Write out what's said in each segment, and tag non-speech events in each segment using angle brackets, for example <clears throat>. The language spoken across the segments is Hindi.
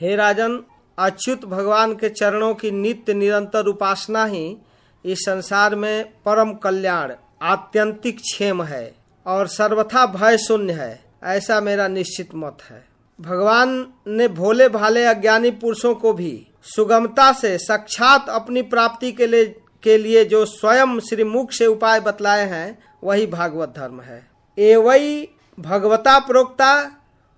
हे राजन, अच्युत भगवान के चरणों की नित्य निरंतर उपासना ही इस संसार में परम कल्याण, आत्यंतिक क्षेम है और सर्वथा भय शून्य है, ऐसा मेरा निश्चित मत है। भगवान ने भोले भाले अज्ञानी पुरुषों को भी सुगमता से साक्षात अपनी प्राप्ति के लिए के लिए जो स्वयं श्री मुख से उपाय बतलाए हैं, वही भागवत धर्म है। एवई भगवता प्रोक्ता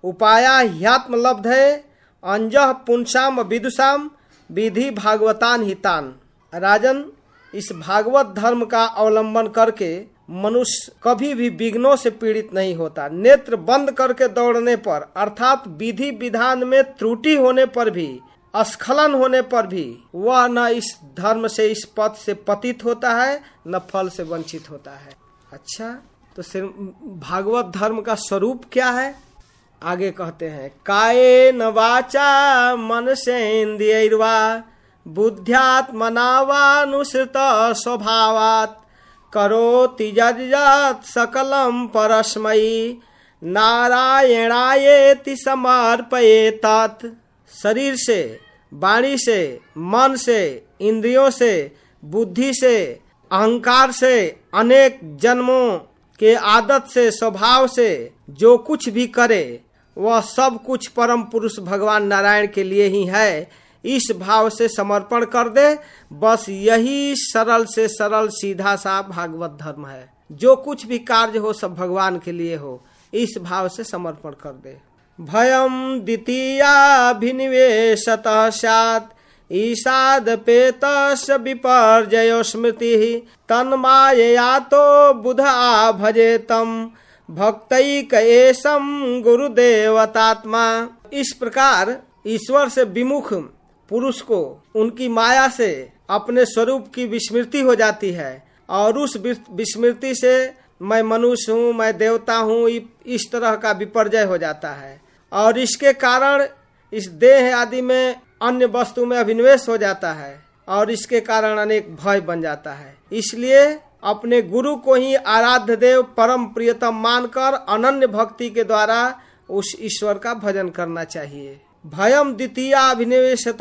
उपाया ह्यात्म लब्ध है अंजह पुंसाम विदुषाम विधि भागवतान हितान। राजन, इस भागवत धर्म का अवलंबन करके मनुष्य कभी भी विघ्नों से पीड़ित नहीं होता। नेत्र बंद करके दौड़ने पर, अर्थात विधि विधान में त्रुटि होने पर भी स्खलन होने पर भी, वह न इस धर्म से, इस पथ से पतित होता है, न फल से वंचित होता है। अच्छा तो सिर्फ़ भागवत धर्म का स्वरूप क्या है? आगे कहते हैं, काये न वाचा मन से इंद्रियवा बुद्ध्यात्मनावानुसृत स्वभावात करो यज्जत सकलम परस्मयी, नारायणायेति समर्पये तत् शरीर से, वाणी से, मन से, इंद्रियों से, बुद्धि से, अहंकार से, अनेक जन्मों के आदत से, स्वभाव से, जो कुछ भी करे वह सब कुछ परम पुरुष भगवान नारायण के लिए ही है। इस भाव से समर्पण कर दे। बस यही सरल से सरल सीधा सा भागवत धर्म है। जो कुछ भी कार्य हो, सब भगवान के लिए हो। इस भाव से समर्पण कर दे। भयम द्वितीयाभिनिवेशत सैत ईसाद पेत विपर्जयो स्मृति। तन्मायया तो बुध आ भजे तम भक्तैक एसम गुरुदेवतात्मा। इस प्रकार ईश्वर से विमुख पुरुष को उनकी माया से अपने स्वरूप की विस्मृति हो जाती है। और उस विस्मृति से मैं मनुष्य हूँ, मैं देवता हूँ इस तरह का विपर्जय हो जाता है। और इसके कारण इस देह आदि में अन्य वस्तु में अभिनिवेश हो जाता है। और इसके कारण अनेक भय बन जाता है। इसलिए अपने गुरु को ही आराध्य देव परम प्रियतम मानकर अनन्य भक्ति के द्वारा उस ईश्वर का भजन करना चाहिए। भयम द्वितीय अभिनिवेशत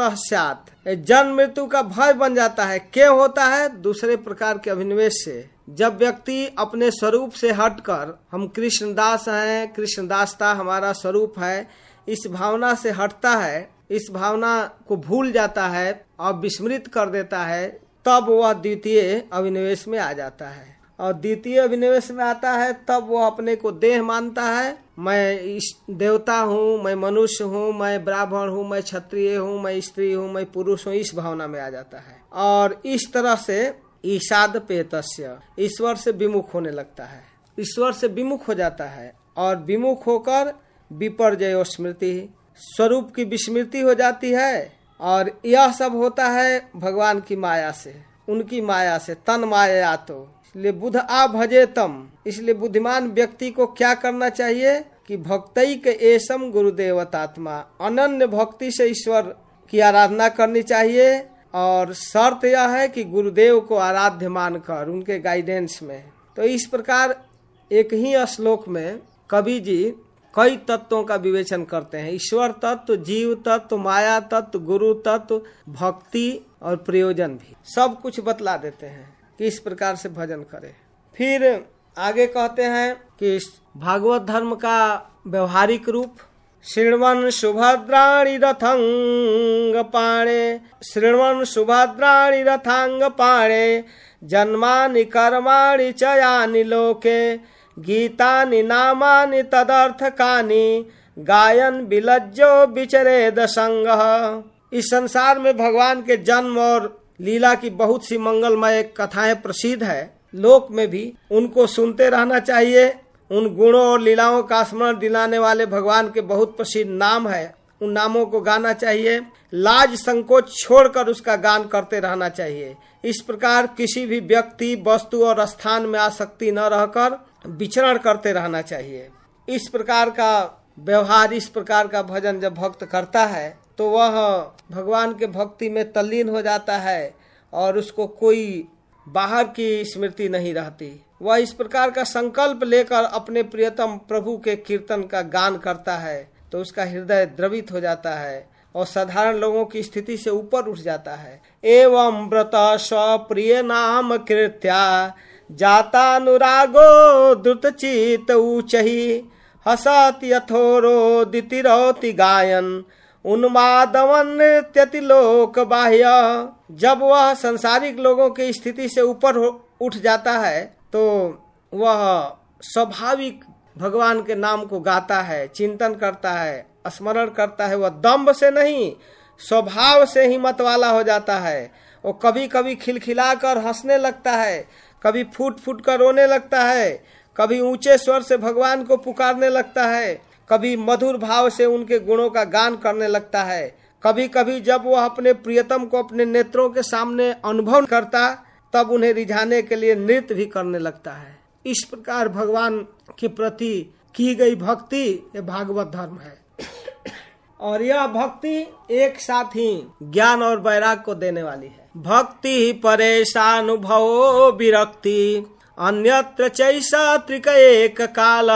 जन्म मृत्यु का भय बन जाता है। क्यों होता है? दूसरे प्रकार के अभिनिवेश से। जब व्यक्ति अपने स्वरूप से हटकर, हम कृष्णदास हैं, कृष्णदासता हमारा स्वरूप है, इस भावना से हटता है, इस भावना को भूल जाता है और विस्मृत कर देता है तब वह द्वितीय अभिनिवेश में आ जाता है। और द्वितीय अभिनिवेश में आता है, तब वो अपने को देह मानता है। मैं इस देवता हूँ, मैं मनुष्य हूँ, मैं ब्राह्मण हूँ, मैं क्षत्रिय हूँ, मैं स्त्री हूँ, मैं पुरुष हूँ, इस भावना में आ जाता है। और इस तरह से ईशाद पेतस्य ईश्वर से विमुख होने लगता है। ईश्वर से विमुख हो जाता है और विमुख होकर विपर्जय स्मृति, स्वरूप की विस्मृति हो जाती है। और यह सब होता है भगवान की माया से, उनकी माया से, तन माया तो। इसलिए बुध आ भजे तम। इसलिए बुद्धिमान व्यक्ति को क्या करना चाहिए? कि भक्तई के एसम गुरुदेवतात्मा, अनन्य भक्ति से ईश्वर की आराधना करनी चाहिए। और शर्त यह है कि गुरुदेव को आराध्य मानकर, उनके गाइडेंस में। तो इस प्रकार एक ही श्लोक में कवि जी कई तत्वों का विवेचन करते हैं। ईश्वर तत्व, जीव तत्व, माया तत्व, गुरु तत्व, भक्ति और प्रयोजन भी। सब कुछ बतला देते हैं कि इस प्रकार से भजन करे। फिर आगे कहते हैं कि भागवत धर्म का व्यवहारिक रूप श्रृणवन सुभद्राणी रथंग पाणे। श्रृणवन सुभद्राणी रथांग पाणे। जन्मानि कर्माणि चयानि लोके। गीतानि नामानि तदर्थकानि, गायन विलज्जो विचरेद संग। इस संसार में भगवान के जन्म और लीला की बहुत सी मंगलमय कथाएँ प्रसिद्ध है। लोक में भी उनको सुनते रहना चाहिए। उन गुणों और लीलाओं का स्मरण दिलाने वाले भगवान के बहुत प्रसिद्ध नाम है। उन नामों को गाना चाहिए। लाज संकोच छोड़कर उसका गान करते रहना चाहिए। इस प्रकार किसी भी व्यक्ति, वस्तु और स्थान में आसक्ति न रहकर विचरण करते रहना चाहिए। इस प्रकार का व्यवहार, इस प्रकार का भजन जब भक्त करता है तो वह भगवान के भक्ति में तल्लीन हो जाता है और उसको कोई बाहर की स्मृति नहीं रहती। वह इस प्रकार का संकल्प लेकर अपने प्रियतम प्रभु के कीर्तन का गान करता है तो उसका हृदय द्रवित हो जाता है और साधारण लोगों की स्थिति से ऊपर उठ जाता है। एवं व्रत स्वप्रिय नाम कृत्या जातानुरागो द्रुत चित ऊचही, हसत यथोरो दितिरौति गायन। उन्मादवन लोक बाह्य। जब वह संसारिक लोगों की स्थिति से ऊपर उठ जाता है तो वह स्वाभाविक भगवान के नाम को गाता है, चिंतन करता है, स्मरण करता है। वह दम्ब से नहीं, स्वभाव से ही मत वाला हो जाता है। वो कभी कभी खिलखिलाकर हंसने लगता है। कभी फूट फूट कर रोने लगता है, कभी ऊँचे स्वर से भगवान को पुकारने लगता है, कभी मधुर भाव से उनके गुणों का गान करने लगता है कभी कभी जब वह अपने प्रियतम को अपने नेत्रों के सामने अनुभव करता, तब उन्हें रिझाने के लिए नृत्य भी करने लगता है। इस प्रकार भगवान के प्रति की गई भक्ति ये भागवत धर्म है। और यह भक्ति एक साथ ही ज्ञान और वैराग को देने वाली है। भक्ति परेशानुभव विरक्ति। अन्यत्र चैसा त्रिक एक काल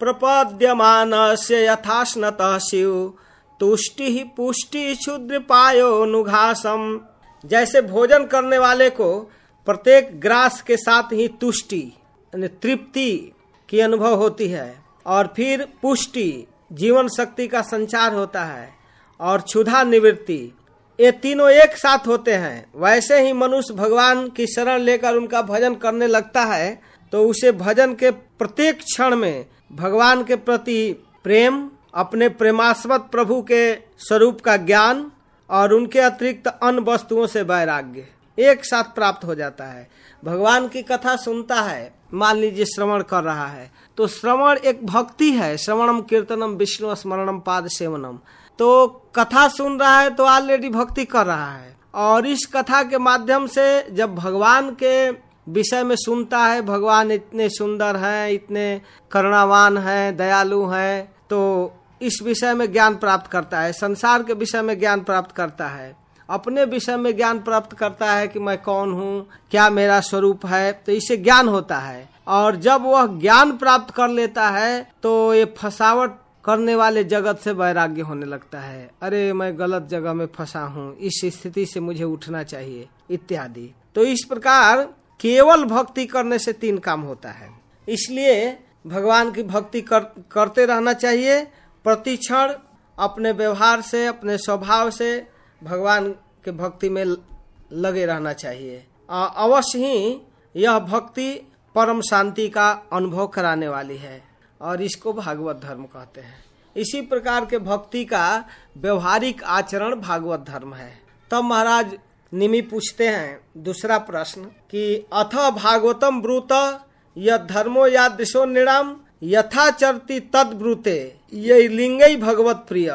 प्रपद्यमान से यथास्नत शिव। तुष्टि पुष्टि क्षुद्र पायो नुघासम जैसे भोजन करने वाले को प्रत्येक ग्रास के साथ ही तुष्टि तृप्ति की अनुभव होती है। और फिर पुष्टि, जीवन शक्ति का संचार होता है। और क्षुधा निवृत्ति ये तीनों एक साथ होते हैं। वैसे ही मनुष्य भगवान की शरण लेकर उनका भजन करने लगता है तो उसे भजन के प्रत्येक क्षण में भगवान के प्रति प्रेम, अपने प्रेमास्पद प्रभु के स्वरूप का ज्ञान और उनके अतिरिक्त अन्य वस्तुओं से वैराग्य एक साथ प्राप्त हो जाता है। भगवान की कथा सुनता है, मान लीजिए श्रवण कर रहा है तो श्रवण एक भक्ति है। श्रवणम कीर्तनम विष्णु स्मरणम पाद सेवनम। तो कथा सुन रहा है तो ऑलरेडी भक्ति कर रहा है। और इस कथा के माध्यम से जब भगवान के विषय में सुनता है, भगवान इतने सुंदर हैं, इतने करुणावान हैं, दयालु हैं तो इस विषय में ज्ञान प्राप्त करता है, संसार के विषय में ज्ञान प्राप्त करता है। अपने विषय में ज्ञान प्राप्त करता है कि मैं कौन हूँ, क्या मेरा स्वरूप है तो इससे ज्ञान होता है। और जब वह ज्ञान प्राप्त कर लेता है तो ये फसावट करने वाले जगत से वैराग्य होने लगता है। अरे मैं गलत जगह में फंसा हूँ इस स्थिति से मुझे उठना चाहिए इत्यादि। तो इस प्रकार केवल भक्ति करने से तीन काम होता है। इसलिए भगवान की भक्ति कर, करते रहना चाहिए प्रतिक्षण अपने व्यवहार से अपने स्वभाव से भगवान के भक्ति में लगे रहना चाहिए। अवश्य ही यह भक्ति परम शांति का अनुभव कराने वाली है। और इसको भागवत धर्म कहते हैं। इसी प्रकार के भक्ति का व्यवहारिक आचरण भागवत धर्म है। तब तो महाराज निमि पूछते हैं, दूसरा प्रश्न, कि अथ भागवतम ब्रूत यह धर्मो या दिशो निराम यथा चरती तद ब्रूते, ये लिंग भगवत प्रिय।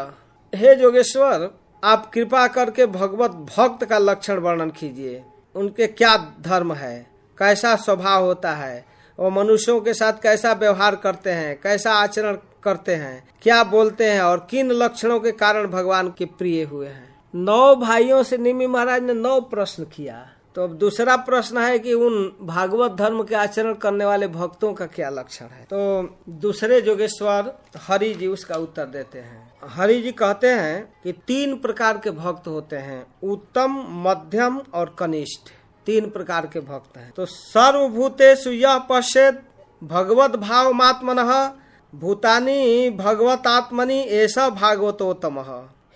हे जोगेश्वर, आप कृपा करके भगवत भक्त का लक्षण वर्णन कीजिए। उनके क्या धर्म है? कैसा स्वभाव होता है? वो मनुष्यों के साथ कैसा व्यवहार करते हैं, कैसा आचरण करते हैं, क्या बोलते हैं और किन लक्षणों के कारण भगवान के प्रिय हुए हैं। नौ भाइयों से निमि महाराज ने नौ प्रश्न किया। तो अब दूसरा प्रश्न है कि उन भागवत धर्म के आचरण करने वाले भक्तों का क्या लक्षण है? तो दूसरे जोगेश्वर, हरि जी उसका उत्तर देते हैं। हरि जी कहते हैं कि तीन प्रकार के भक्त होते हैं, उत्तम, मध्यम और कनिष्ठ। तीन प्रकार के भक्त हैं। तो सर्वभूतेषु यह पश्चेत भगवत भाव मात्मन भूतानी भगवत आत्मनि ऐसा भागवतोत्तम।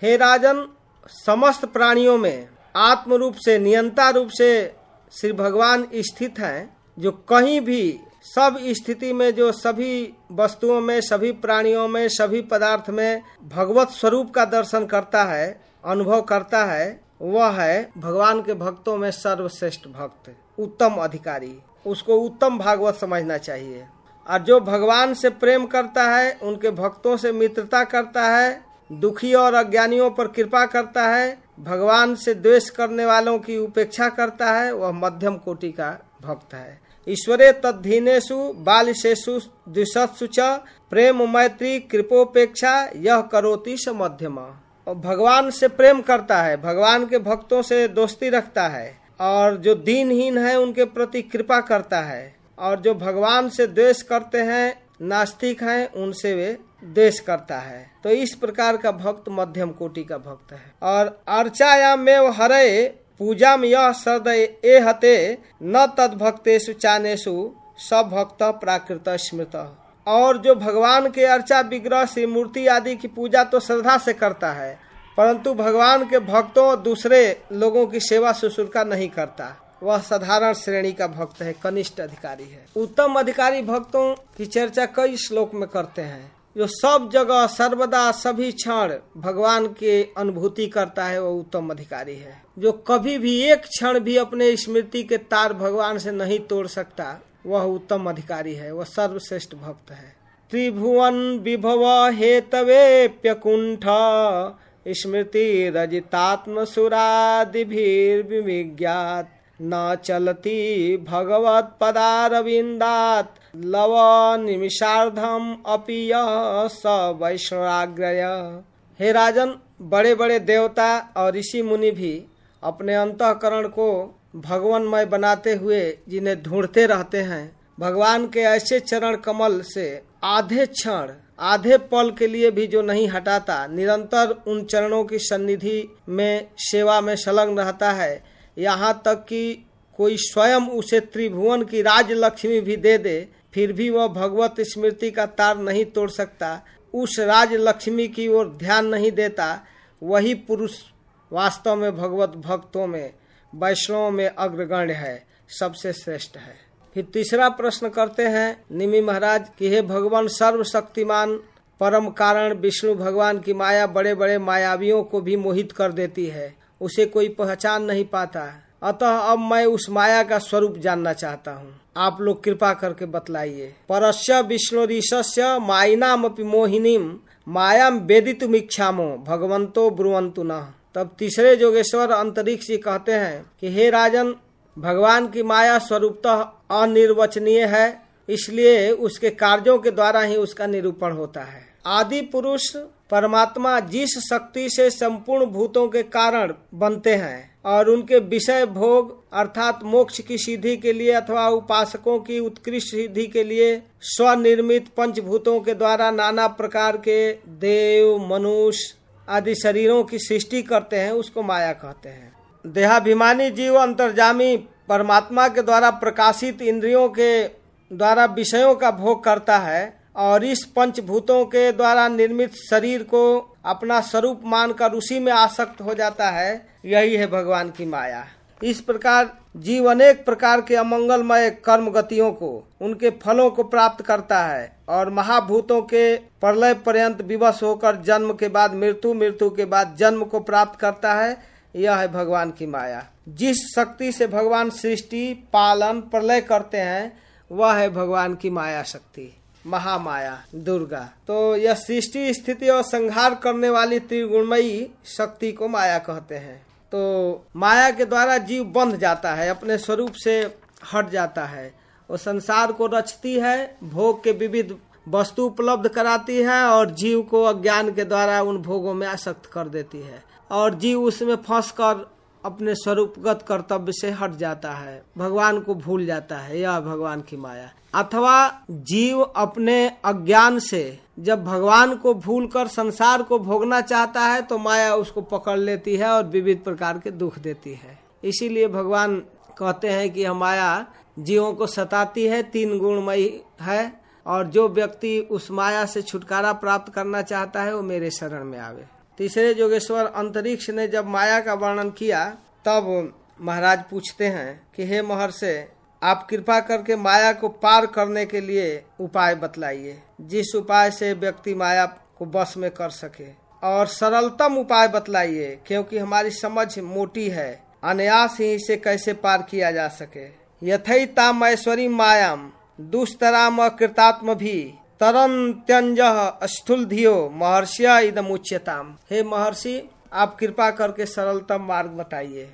हे राजन, समस्त प्राणियों में आत्म रूप से, नियंता रूप से श्री भगवान स्थित हैं, जो कहीं भी, सब स्थिति में, जो सभी वस्तुओं में, सभी प्राणियों में, सभी पदार्थ में भगवत स्वरूप का दर्शन करता है, अनुभव करता है वह है भगवान के भक्तों में सर्वश्रेष्ठ भक्त, उत्तम अधिकारी। उसको उत्तम भागवत समझना चाहिए। और जो भगवान से प्रेम करता है, उनके भक्तों से मित्रता करता है, दुखी और अज्ञानियों पर कृपा करता है, भगवान से द्वेष करने वालों की उपेक्षा करता है, वह मध्यम कोटि का भक्त है। ईश्वरे तद्धीनेशु बालिशेषु द्विशत्सु च, प्रेम मैत्री, कृपोपेक्षा, यह करोति स मध्यम। भगवान से प्रेम करता है, भगवान के भक्तों से दोस्ती रखता है, और जो दीनहीन है, उनके प्रति कृपा करता है, और जो भगवान से द्वेष करते हैं, नास्तिक हैं, उनसे वे देश करता है। तो इस प्रकार का भक्त मध्यम कोटि का भक्त है। और अर्चायाम में हरे पूजा में यह सद ए हते न तद भक्तेशु चानेशु सब भक्त प्राकृत स्मृत। और जो भगवान के अर्चा विग्रह से मूर्ति आदि की पूजा तो श्रद्धा से करता है, परंतु भगवान के भक्तों दूसरे लोगों की सेवा शुश्रूषा नहीं करता। वह साधारण श्रेणी का भक्त है, कनिष्ठ अधिकारी है। उत्तम अधिकारी भक्तों की चर्चा कई श्लोक में करते हैं। जो सब जगह, सर्वदा, सभी क्षण भगवान के अनुभूति करता है वो उत्तम अधिकारी है। जो कभी भी एक क्षण भी अपने स्मृति के तार भगवान से नहीं तोड़ सकता वह उत्तम अधिकारी है, वह सर्वश्रेष्ठ भक्त है। त्रिभुवन विभव हेतवे प्यकुंठ, स्मृति रजितात्म सुरादिभिर्विज्ञात न चलती भगवत पदारविंदात, लव निमिषार्धम अपीय स वैष्णवाग्रय। हे राजन बड़े बड़े देवता और ऋषि मुनि भी अपने अंतकरण को भगवानमय बनाते हुए जिन्हें ढूंढते रहते हैं, भगवान के ऐसे चरण कमल से आधे क्षण, आधे पल के लिए भी जो नहीं हटाता, निरंतर उन चरणों की सन्निधि में, सेवा में संलग्न रहता है। यहाँ तक कि कोई स्वयं उसे त्रिभुवन की राज लक्ष्मी भी दे दे, फिर भी वह भगवत स्मृति का तार नहीं तोड़ सकता। उस राज लक्ष्मी की ओर ध्यान नहीं देता, वही पुरुष वास्तव में भगवत भक्तों में वैष्णव में अग्रगण्य है, सबसे श्रेष्ठ है। फिर तीसरा प्रश्न करते हैं निमि महाराज कि हे भगवान सर्वशक्तिमान, परम कारण विष्णु भगवान की माया बड़े बड़े मायावियों को भी मोहित कर देती है, उसे कोई पहचान नहीं पाता। अतः अब मैं उस माया का स्वरूप जानना चाहता हूँ। आप लोग कृपा करके बतलाइए। परस्य विष्णु ऋषस्य माइनाम मोहिनीम मायाम वेदित इच्छामो भगवंतो ब्रुवंतु न। तब तीसरे जोगेश्वर अंतरिक्ष जी कहते हैं कि हे राजन, भगवान की माया स्वरूपतः अनिर्वचनीय है, इसलिए उसके कार्यों के द्वारा ही उसका निरूपण होता है। आदि पुरुष परमात्मा जिस शक्ति से संपूर्ण भूतों के कारण बनते हैं और उनके विषय भोग अर्थात मोक्ष की सिद्धि के लिए अथवा उपासकों की उत्कृष्ट सिद्धि के लिए स्वनिर्मित पंचभूतों के द्वारा नाना प्रकार के देव, मनुष्य आदि शरीरों की सृष्टि करते हैं, उसको माया कहते हैं। देहाभिमानी जीव अंतर्जामी परमात्मा के द्वारा प्रकाशित इंद्रियों के द्वारा विषयों का भोग करता है और इस पंचभूतों के द्वारा निर्मित शरीर को अपना स्वरूप मानकर उसी में आसक्त हो जाता है, यही है भगवान की माया। इस प्रकार जीव अनेक प्रकार के अमंगलमय कर्म गतियों को, उनके फलों को प्राप्त करता है और महाभूतों के प्रलय पर्यंत विवश होकर जन्म के बाद, मृत्यु मृत्यु के बाद जन्म को प्राप्त करता है। यह है भगवान की माया। जिस शक्ति से भगवान सृष्टि, पालन, प्रलय करते हैं, वह है भगवान की माया शक्ति, महामाया, दुर्गा। तो यह सृष्टि, स्थिति और संहार करने वाली त्रिगुणमयी शक्ति को माया कहते हैं। तो माया के द्वारा जीव बंध जाता है, अपने स्वरूप से हट जाता है। वो संसार को रचती है, भोग के विविध वस्तु उपलब्ध कराती है और जीव को अज्ञान के द्वारा उन भोगों में आसक्त कर देती है। और जीव उसमें फंस कर अपने स्वरूपगत कर्तव्य से हट जाता है, भगवान को भूल जाता है। यह भगवान की माया। अथवा जीव अपने अज्ञान से जब भगवान को भूलकर संसार को भोगना चाहता है तो माया उसको पकड़ लेती है और विविध प्रकार के दुख देती है। इसीलिए भगवान कहते हैं कि माया जीवों को सताती है, तीन गुणमयी है, और जो व्यक्ति उस माया से छुटकारा प्राप्त करना चाहता है, वो मेरे शरण में आवे। तीसरे जोगेश्वर अंतरिक्ष ने जब माया का वर्णन किया, तब महाराज पूछते हैं कि, हे महर्षि आप कृपा करके माया को पार करने के लिए उपाय बतलाइए। जिस उपाय से व्यक्ति माया को बस में कर सके। और सरलतम उपाय बतलाइए, क्योंकि हमारी समझ मोटी है। अनायास ही इसे कैसे पार किया जा सके। यथई ताम ऐश्वरी मायाम दुष्तराम कृतात्म भी। तरन त्यंज स्थूल धियो, महर्षिया इदम उच्चताम हे महर्षि, आप कृपा करके सरलतम मार्ग बताइए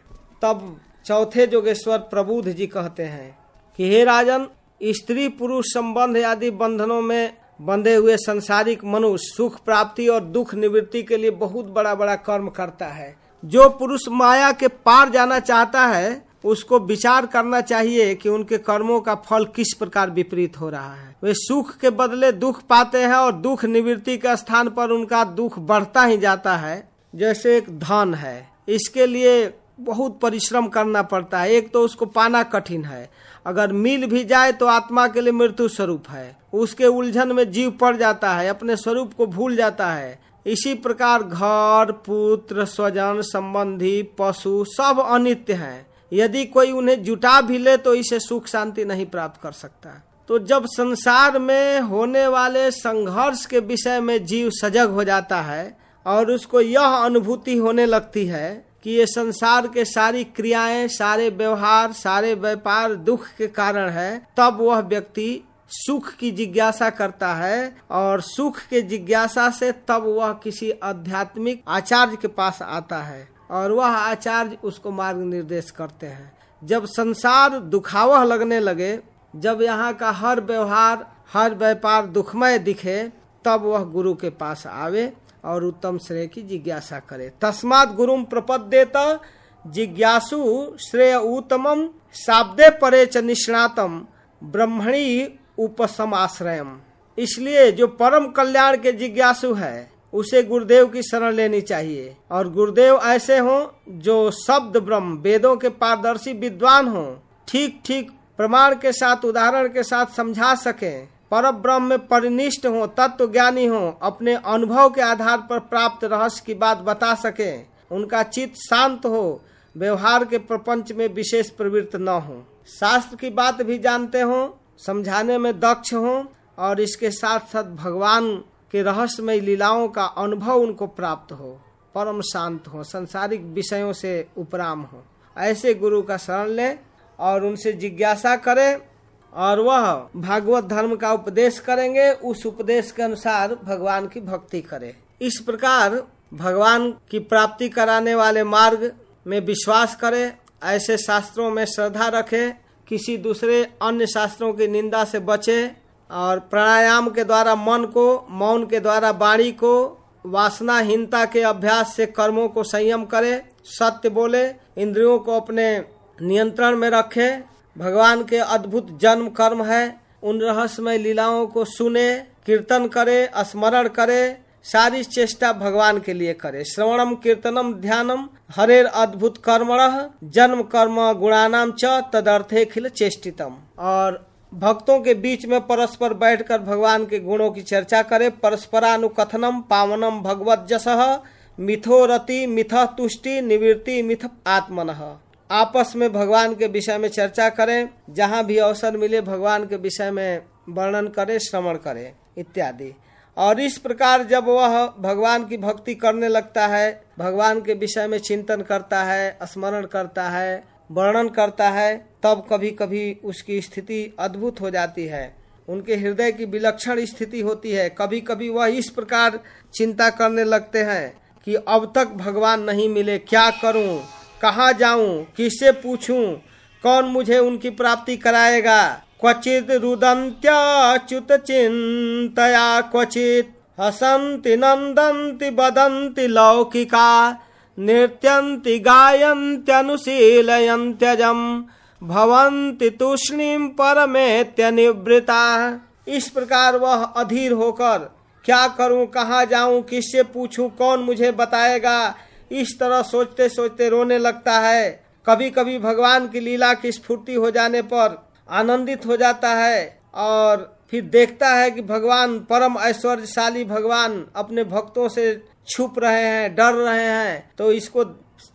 तब चौथे जोगेश्वर प्रबुध जी कहते हैं कि हे राजन, स्त्री पुरुष संबंध आदि बंधनों में बंधे हुए संसारिक मनुष्य सुख प्राप्ति और दुख निवृत्ति के लिए बहुत बड़ा बड़ा कर्म करता है। जो पुरुष माया के पार जाना चाहता है, उसको विचार करना चाहिए कि उनके कर्मों का फल किस प्रकार विपरीत हो रहा है। वे सुख के बदले दुख पाते हैं और दुख निवृत्ति के स्थान पर उनका दुख बढ़ता ही जाता है, जैसे एक धन है। इसके लिए बहुत परिश्रम करना पड़ता है। एक तो उसको पाना कठिन है। अगर मिल भी जाए तो आत्मा के लिए मृत्यु स्वरूप है। उसके उलझन में जीव पड़ जाता है, अपने स्वरूप को भूल जाता है। इसी प्रकार घर, पुत्र, स्वजन, संबंधी, पशु सब अनित्य हैं। यदि कोई उन्हें जुटा भी ले तो इसे सुख शांति नहीं प्राप्त कर सकता। तो जब संसार में होने वाले संघर्ष के विषय में जीव सजग हो जाता है और उसको यह अनुभूति होने लगती है कि ये संसार के सारी क्रियाएँ, सारे व्यवहार, सारे व्यापार दुख के कारण है, तब वह व्यक्ति सुख की जिज्ञासा करता है और सुख के जिज्ञासा से तब वह किसी आध्यात्मिक आचार्य के पास आता है और वह आचार्य उसको मार्ग निर्देश करते हैं। जब संसार दुखावह लगने लगे, जब यहाँ का हर व्यवहार, हर व्यापार दुखमय दिखे, तब वह गुरु के पास आवे और उत्तम श्रेय की जिज्ञासा करे। तस्मात गुरुम प्रपद्येत, जिज्ञासु श्रेय उत्तम, शाब्दे परे च निष्णातम, ब्रह्मणी उपसम आश्रयम इसलिए जो परम कल्याण के जिज्ञासु है, उसे गुरुदेव की शरण लेनी चाहिए। और गुरुदेव ऐसे हो, जो शब्द ब्रह्म, वेदों के पारदर्शी विद्वान हो ठीक ठीक प्रमाण के साथ, उदाहरण के साथ समझा सके। पर ब्रह्म में परिनिष्ठ हो तत्व ज्ञानी हो, अपने अनुभव के आधार पर प्राप्त रहस्य की बात बता सके। उनका चित्त शांत हो, व्यवहार के प्रपंच में विशेष प्रवृत्त न हो। शास्त्र की बात भी जानते हो, समझाने में दक्ष हो, और इसके साथ साथ भगवान के रहस्यमय लीलाओं का अनुभव उनको प्राप्त हो। परम शांत हो, संसारिक विषयों से उपराम हो। ऐसे गुरु का शरण ले और उनसे जिज्ञासा करें और वह भागवत धर्म का उपदेश करेंगे, उस उपदेश के अनुसार भगवान की भक्ति करे। इस प्रकार भगवान की प्राप्ति कराने वाले मार्ग में विश्वास करे, ऐसे शास्त्रों में श्रद्धा रखे, किसी दूसरे अन्य शास्त्रों की निंदा से बचे, और प्राणायाम के द्वारा मन को, मौन के द्वारा वाणी को, वासनाहीनता के अभ्यास से कर्मों को संयम करे, सत्य बोले, इंद्रियों को अपने नियंत्रण में रखे भगवान के अद्भुत जन्म कर्म है। उन रहस्यमय लीलाओं को सुने, कीर्तन करे, स्मरण करे, सारी चेष्टा भगवान के लिए करे। श्रवणम, कीर्तनम, ध्यानम, हरेर अद्भुत कर्मण, जन्म कर्म गुणानाम च तदर्थे खिल चेष्टितम। और भक्तों के बीच में परस्पर बैठकर भगवान के गुणों की चर्चा करे। परस्परानुकथनम, पावनम, भगवत जस, मिथो रति, मिथ तुष्टि, निवृत्ति, मिथ आत्मन। आपस में भगवान के विषय में चर्चा करें, जहाँ भी अवसर मिले भगवान के विषय में वर्णन करे, श्रवण करे, इत्यादि। और इस प्रकार जब वह भगवान की भक्ति करने लगता है, भगवान के विषय में चिंतन करता है, स्मरण करता है, वर्णन करता है, तब कभी कभी उसकी स्थिति अद्भुत हो जाती है। उनके हृदय की विलक्षण स्थिति होती है। कभी कभी वह इस प्रकार चिंता करने लगते हैं कि अब तक भगवान नहीं मिले, क्या करूँ? कहाँ जाऊँ? किससे पूछूँ? कौन मुझे उनकी प्राप्ति कराएगा? क्वचित रुदंत्याच्युत चिंतया क्वचित हसंति नंदंति बदंति लौकिका, नृत्यन्ति गायन्त्यनुशीलयन्त्यजम, भवन्ति तूष्णीम परमेत्यनिवृता। इस प्रकार वह अधीर होकर, क्या करूँ, कहाँ जाऊँ, किससे पूछूँ, कौन मुझे बताएगा? इस तरह सोचते सोचते रोने लगता है। कभी कभी भगवान की लीला की स्फूर्ति हो जाने पर आनंदित हो जाता है और फिर देखता है कि भगवान, परम ऐश्वर्यशाली भगवान अपने भक्तों से छुप रहे हैं, डर रहे हैं। तो इसको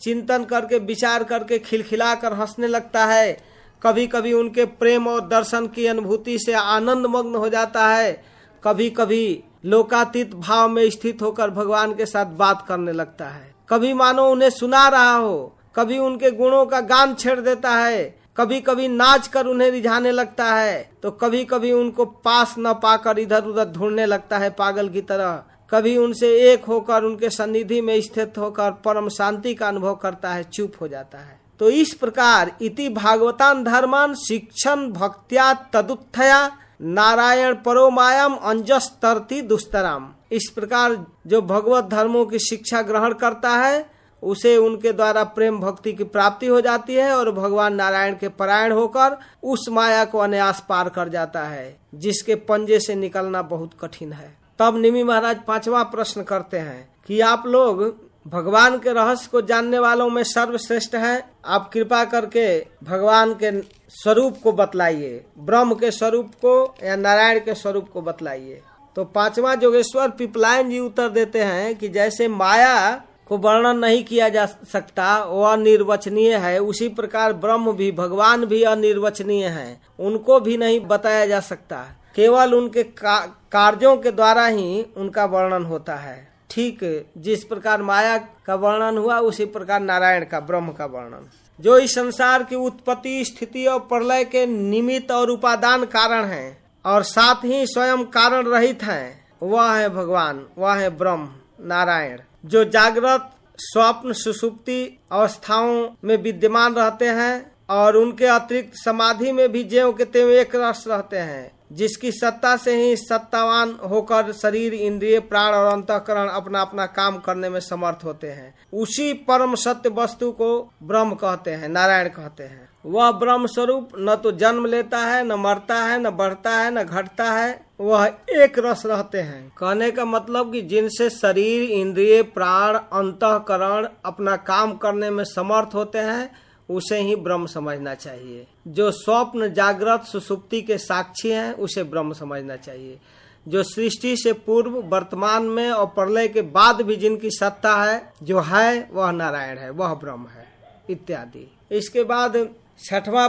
चिंतन करके, विचार करके खिलखिला कर हंसने लगता है। कभी कभी उनके प्रेम और दर्शन की अनुभूति से आनंद मग्न हो जाता है। कभी कभी लोकातीत भाव में स्थित होकर भगवान के साथ बात करने लगता है। कभी मानो उन्हें सुना रहा हो, कभी उनके गुणों का गान छेड़ देता है कभी कभी नाच कर उन्हें रिझाने लगता है तो कभी कभी उनको पास न पाकर इधर उधर ढूँढने लगता है पागल की तरह। कभी उनसे एक होकर उनके सन्निधि में स्थित होकर परम शांति का अनुभव करता है, चुप हो जाता है। तो इस प्रकार इति भागवतान धर्मान शिक्षण भक्त्या तदुत्थया नारायण परोमायाम अंजस तरती दुस्तराम। इस प्रकार जो भगवत धर्मों की शिक्षा ग्रहण करता है, उसे उनके द्वारा प्रेम भक्ति की प्राप्ति हो जाती है और भगवान नारायण के परायण होकर उस माया को अनायास पार कर जाता है, जिसके पंजे से निकलना बहुत कठिन है। तब निमि महाराज पांचवा प्रश्न करते हैं कि आप लोग भगवान के रहस्य को जानने वालों में सर्वश्रेष्ठ हैं, आप कृपा करके भगवान के स्वरूप को बतलाइए, ब्रह्म के स्वरूप को या नारायण के स्वरूप को बतलाइए। तो पांचवा जोगेश्वर पिपलायन जी उत्तर देते हैं कि जैसे माया को वर्णन नहीं किया जा सकता वो अनिर्वचनीय है। उसी प्रकार ब्रह्म भी भगवान भी अनिर्वचनीय है। उनको भी नहीं बताया जा सकता। केवल उनके का, कार्यों के द्वारा ही उनका वर्णन होता है। ठीक जिस प्रकार माया का वर्णन हुआ उसी प्रकार नारायण का ब्रह्म का वर्णन। जो इस संसार की उत्पत्ति स्थिति और प्रलय के निमित्त और उपादान कारण है और साथ ही स्वयं कारण रहित हैं। वह है भगवान, वह है ब्रह्म, नारायण, जो जागृत, स्वप्न, सुसुप्ति अवस्थाओं में विद्यमान रहते हैं और उनके अतिरिक्त समाधि में भी ज्यो के त्यों एक रस रहते हैं, जिसकी सत्ता से ही सत्तावान होकर शरीर, इंद्रिय, प्राण और अंतकरण अपना अपना काम करने में समर्थ होते हैं। उसी परम सत्य वस्तु को ब्रह्म कहते हैं, नारायण कहते हैं। वह ब्रह्म स्वरूप न तो जन्म लेता है, न मरता है, न बढ़ता है, न घटता है, वह एक रस रहते हैं। कहने का मतलब कि जिनसे शरीर, इंद्रिय, प्राण, अंतकरण अपना काम करने में समर्थ होते हैं, उसे ही ब्रह्म समझना चाहिए। जो स्वप्न, जागृत, सुसुप्ति के साक्षी हैं, उसे ब्रह्म समझना चाहिए। जो सृष्टि से पूर्व, वर्तमान में और प्रलय के बाद भी जिनकी सत्ता है, जो है, वह नारायण है, वह ब्रह्म है, इत्यादि। इसके बाद छठवा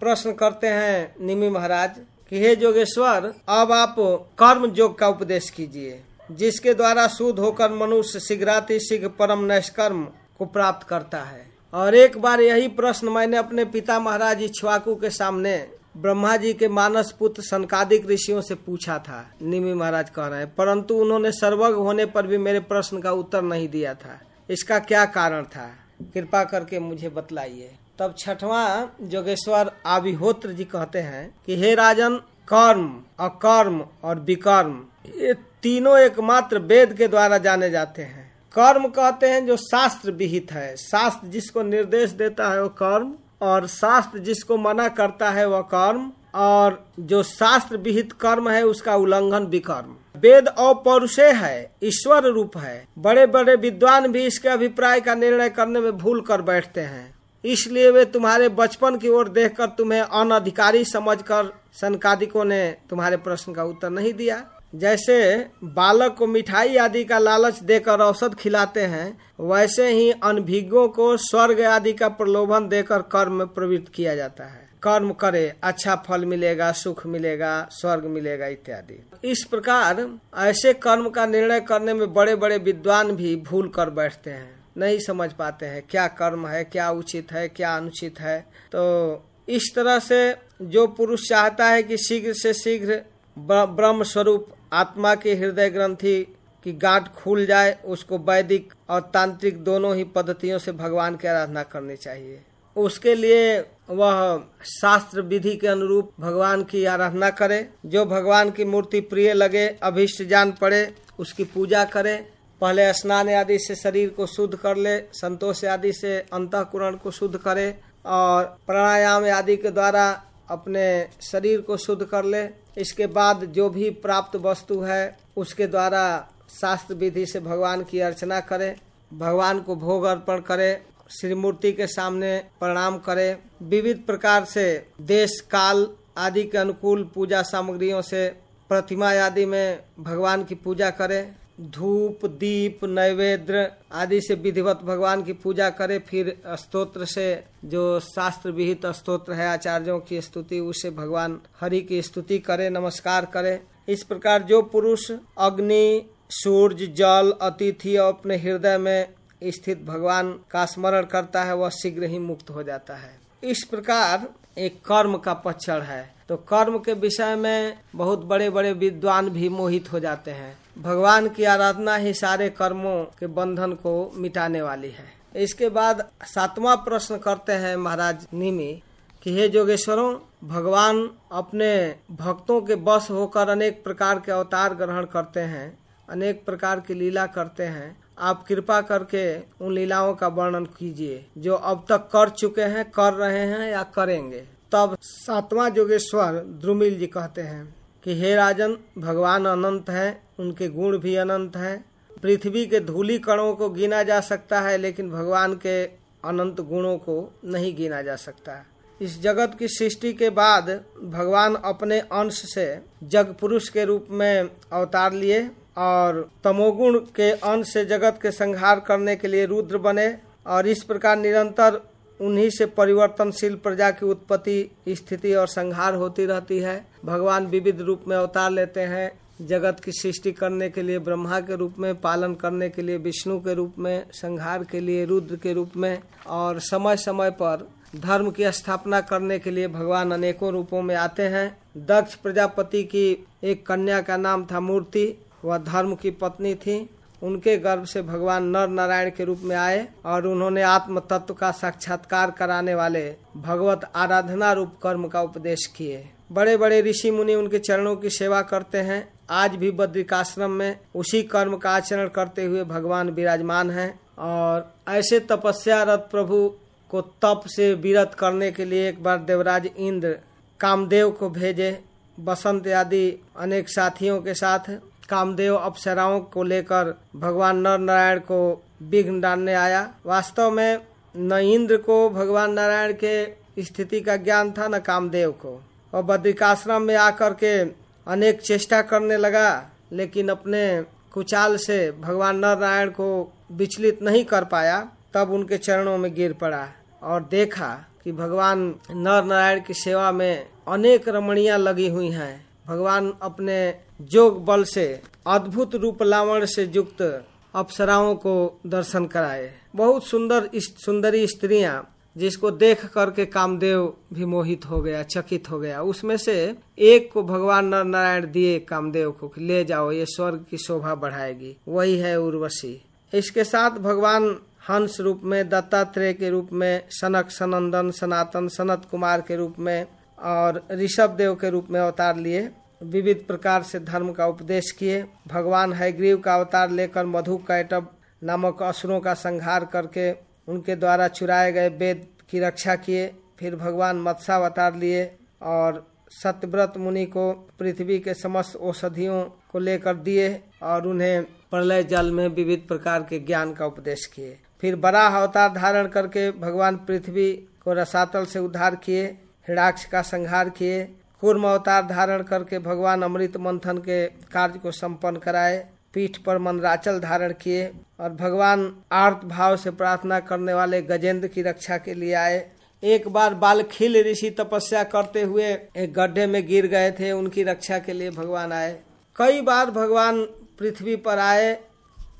प्रश्न करते हैं निमी महाराज कि हे जोगेश्वर, अब आप कर्म योग का उपदेश कीजिए, जिसके द्वारा शुद्ध होकर मनुष्य शीघ्राति शीघ्र परम नैष्कर्म को प्राप्त करता है। और एक बार यही प्रश्न मैंने अपने पिता महाराज इच्छवाकू के सामने ब्रह्मा जी के मानस पुत्र संकादिक ऋषियों से पूछा था। निमी महाराज कह रहे हैं, परंतु उन्होंने सर्वज्ञ होने पर भी मेरे प्रश्न का उत्तर नहीं दिया था। इसका क्या कारण था? कृपा करके मुझे बतलाइए। तब छठवा जोगेश्वर आविहोत्र जी कहते हैं कि हे राजन, कर्म, अकर्म और विकर्म, ये तीनों एकमात्र वेद के द्वारा जाने जाते हैं। कर्म कहते हैं जो शास्त्र विहित है। शास्त्र जिसको निर्देश देता है वो कर्म, और शास्त्र जिसको मना करता है वह कर्म, और जो शास्त्र विहित कर्म है उसका उल्लंघन विकर्म। वेद अपौरुषे है, ईश्वर रूप है। बड़े बड़े विद्वान भी इसके अभिप्राय का निर्णय करने में भूल कर बैठते हैं। इसलिए वे तुम्हारे बचपन की ओर देखकर तुम्हें अनधिकारी समझकर सनकादिकों ने तुम्हारे प्रश्न का उत्तर नहीं दिया। जैसे बालक को मिठाई आदि का लालच देकर औसत खिलाते हैं, वैसे ही अनभिज्ञों को स्वर्ग आदि का प्रलोभन देकर कर्म प्रवृत्त किया जाता है। कर्म करे अच्छा फल मिलेगा, सुख मिलेगा, स्वर्ग मिलेगा इत्यादि। इस प्रकार ऐसे कर्म का निर्णय करने में बड़े बड़े विद्वान भी भूल कर बैठते हैं। नहीं समझ पाते हैं क्या कर्म है, क्या उचित है, क्या अनुचित है। तो इस तरह से जो पुरुष चाहता है कि शीघ्र से शीघ्र ब्रह्म स्वरूप आत्मा के हृदय ग्रंथि की गांठ खुल जाए, उसको वैदिक और तांत्रिक दोनों ही पद्धतियों से भगवान की आराधना करनी चाहिए। उसके लिए वह शास्त्र विधि के अनुरूप भगवान की आराधना करे, जो भगवान की मूर्ति प्रिय लगे, अभिष्ट जान पड़े, उसकी पूजा करे पहले स्नान आदि से शरीर को शुद्ध कर ले, संतोष आदि से अंतकुरण को शुद्ध करे और प्राणायाम आदि के द्वारा अपने शरीर को शुद्ध कर ले। इसके बाद जो भी प्राप्त वस्तु है, उसके द्वारा शास्त्र विधि से भगवान की अर्चना करे, भगवान को भोग अर्पण करे श्री मूर्ति के सामने प्रणाम करे। विविध प्रकार से देश, काल आदि के अनुकूल पूजा सामग्रियों से प्रतिमा आदि में भगवान की पूजा करे। धूप, दीप, नैवेद्य आदि से विधिवत भगवान की पूजा करे, फिर स्तोत्र से जो शास्त्र विहित स्तोत्र है, आचार्यों की स्तुति, उसे भगवान हरि की स्तुति करे, नमस्कार करे। इस प्रकार जो पुरुष अग्नि, सूर्य, जल, अतिथि और अपने हृदय में स्थित भगवान का स्मरण करता है, वह शीघ्र ही मुक्त हो जाता है। इस प्रकार एक कर्म का पक्षण है। तो कर्म के विषय में बहुत बड़े बड़े विद्वान भी मोहित हो जाते हैं। भगवान की आराधना ही सारे कर्मों के बंधन को मिटाने वाली है। इसके बाद सातवां प्रश्न करते हैं महाराज निमी, कि हे जोगेश्वरों, भगवान अपने भक्तों के बस होकर अनेक प्रकार के अवतार ग्रहण करते हैं, अनेक प्रकार की लीला करते हैं आप कृपा करके उन लीलाओं का वर्णन कीजिए, जो अब तक कर चुके हैं, कर रहे हैं या करेंगे। तब सातवां जोगेश्वर द्रुमिल जी कहते हैं कि, हे राजन, भगवान अनंत है, उनके गुण भी अनंत है। पृथ्वी के धूली कणों को गिना जा सकता है, लेकिन भगवान के अनंत गुणों को नहीं गिना जा सकता इस जगत की सृष्टि के बाद भगवान अपने अंश से जग पुरुष के रूप में अवतार लिए। और तमोगुण के अंश से जगत के संहार करने के लिए रुद्र बने और इस प्रकार निरंतर उन्हीं से परिवर्तनशील प्रजा की उत्पत्ति, स्थिति और संहार होती रहती है। भगवान विविध रूप में अवतार लेते हैं। जगत की सृष्टि करने के लिए, ब्रह्मा के रूप में, पालन करने के लिए, विष्णु के रूप में, संहार के लिए, रुद्र के रूप में और समय समय पर धर्म की स्थापना करने के लिए भगवान अनेकों रूपों में आते हैं। दक्ष प्रजापति की एक कन्या का नाम था मूर्ति। वह धर्म की पत्नी थी। उनके गर्भ से भगवान नर नारायण के रूप में आए और उन्होंने आत्म तत्व का साक्षात्कार कराने वाले भगवत आराधना रूप कर्म का उपदेश किए। बड़े बड़े ऋषि मुनि उनके चरणों की सेवा करते हैं। आज भी बद्रिकाश्रम में उसी कर्म का आचरण करते हुए भगवान विराजमान हैं और ऐसे तपस्यारत प्रभु को तप से विरत करने के लिए एक बार देवराज इंद्र, कामदेव को भेजे। बसंत आदि अनेक साथियों के साथ कामदेव अप्सराओं को लेकर भगवान नर नारायण को विघ्न डालने आया। वास्तव में न इंद्र को भगवान नारायण के स्थिति का ज्ञान था, न कामदेव को। और बद्रिकाश्रम में आकर के अनेक चेष्टा करने लगा, लेकिन अपने कुचाल से भगवान नर नारायण को विचलित नहीं कर पाया, तब उनके चरणों में गिर पड़ा और देखा कि भगवान नर नारायण की सेवा में अनेक रमणियाँ लगी हुई हैं। भगवान अपने जोग बल से, अद्भुत रूप लावण से युक्त अप्सराओं को दर्शन कराए। बहुत सुंदर सुंदरी स्त्रियाँ, जिसको देख करके कामदेव भी मोहित हो गया, चकित हो गया। उसमें से एक को भगवान नर नारायण दिए कामदेव को ले जाओ, ये स्वर्ग की शोभा बढ़ाएगी। वही है उर्वशी। इसके साथ भगवान हंस रूप में, दत्तात्रेय के रूप में, सनक, सनंदन, सनातन, सनत कुमार के रूप में और ऋषभ देव के रूप में अवतार लिए। विविध प्रकार से धर्म का उपदेश किए। भगवान हैग्रीव का अवतार लेकर मधु कैटब नामक असुरों का संहार करके उनके द्वारा चुराए गए वेद की रक्षा किए। फिर भगवान मत्स्यावतार लिए और सत्यव्रत मुनि को पृथ्वी के समस्त औषधियों को लेकर दिए और उन्हें प्रलय जल में विविध प्रकार के ज्ञान का उपदेश किए। फिर बड़ा अवतार धारण करके भगवान पृथ्वी को रसातल से उद्धार किए। हिडाक्ष का संहार किए। कूर्म अवतार धारण करके भगवान अमृत मंथन के कार्य को संपन्न कराए, पीठ पर मंदराचल धारण किए और भगवान आर्त भाव से प्रार्थना करने वाले गजेंद्र की रक्षा के लिए आए। एक बार बालखिल ऋषि तपस्या करते हुए एक गड्ढे में गिर गए थे, उनकी रक्षा के लिए भगवान आए। कई बार भगवान पृथ्वी पर आए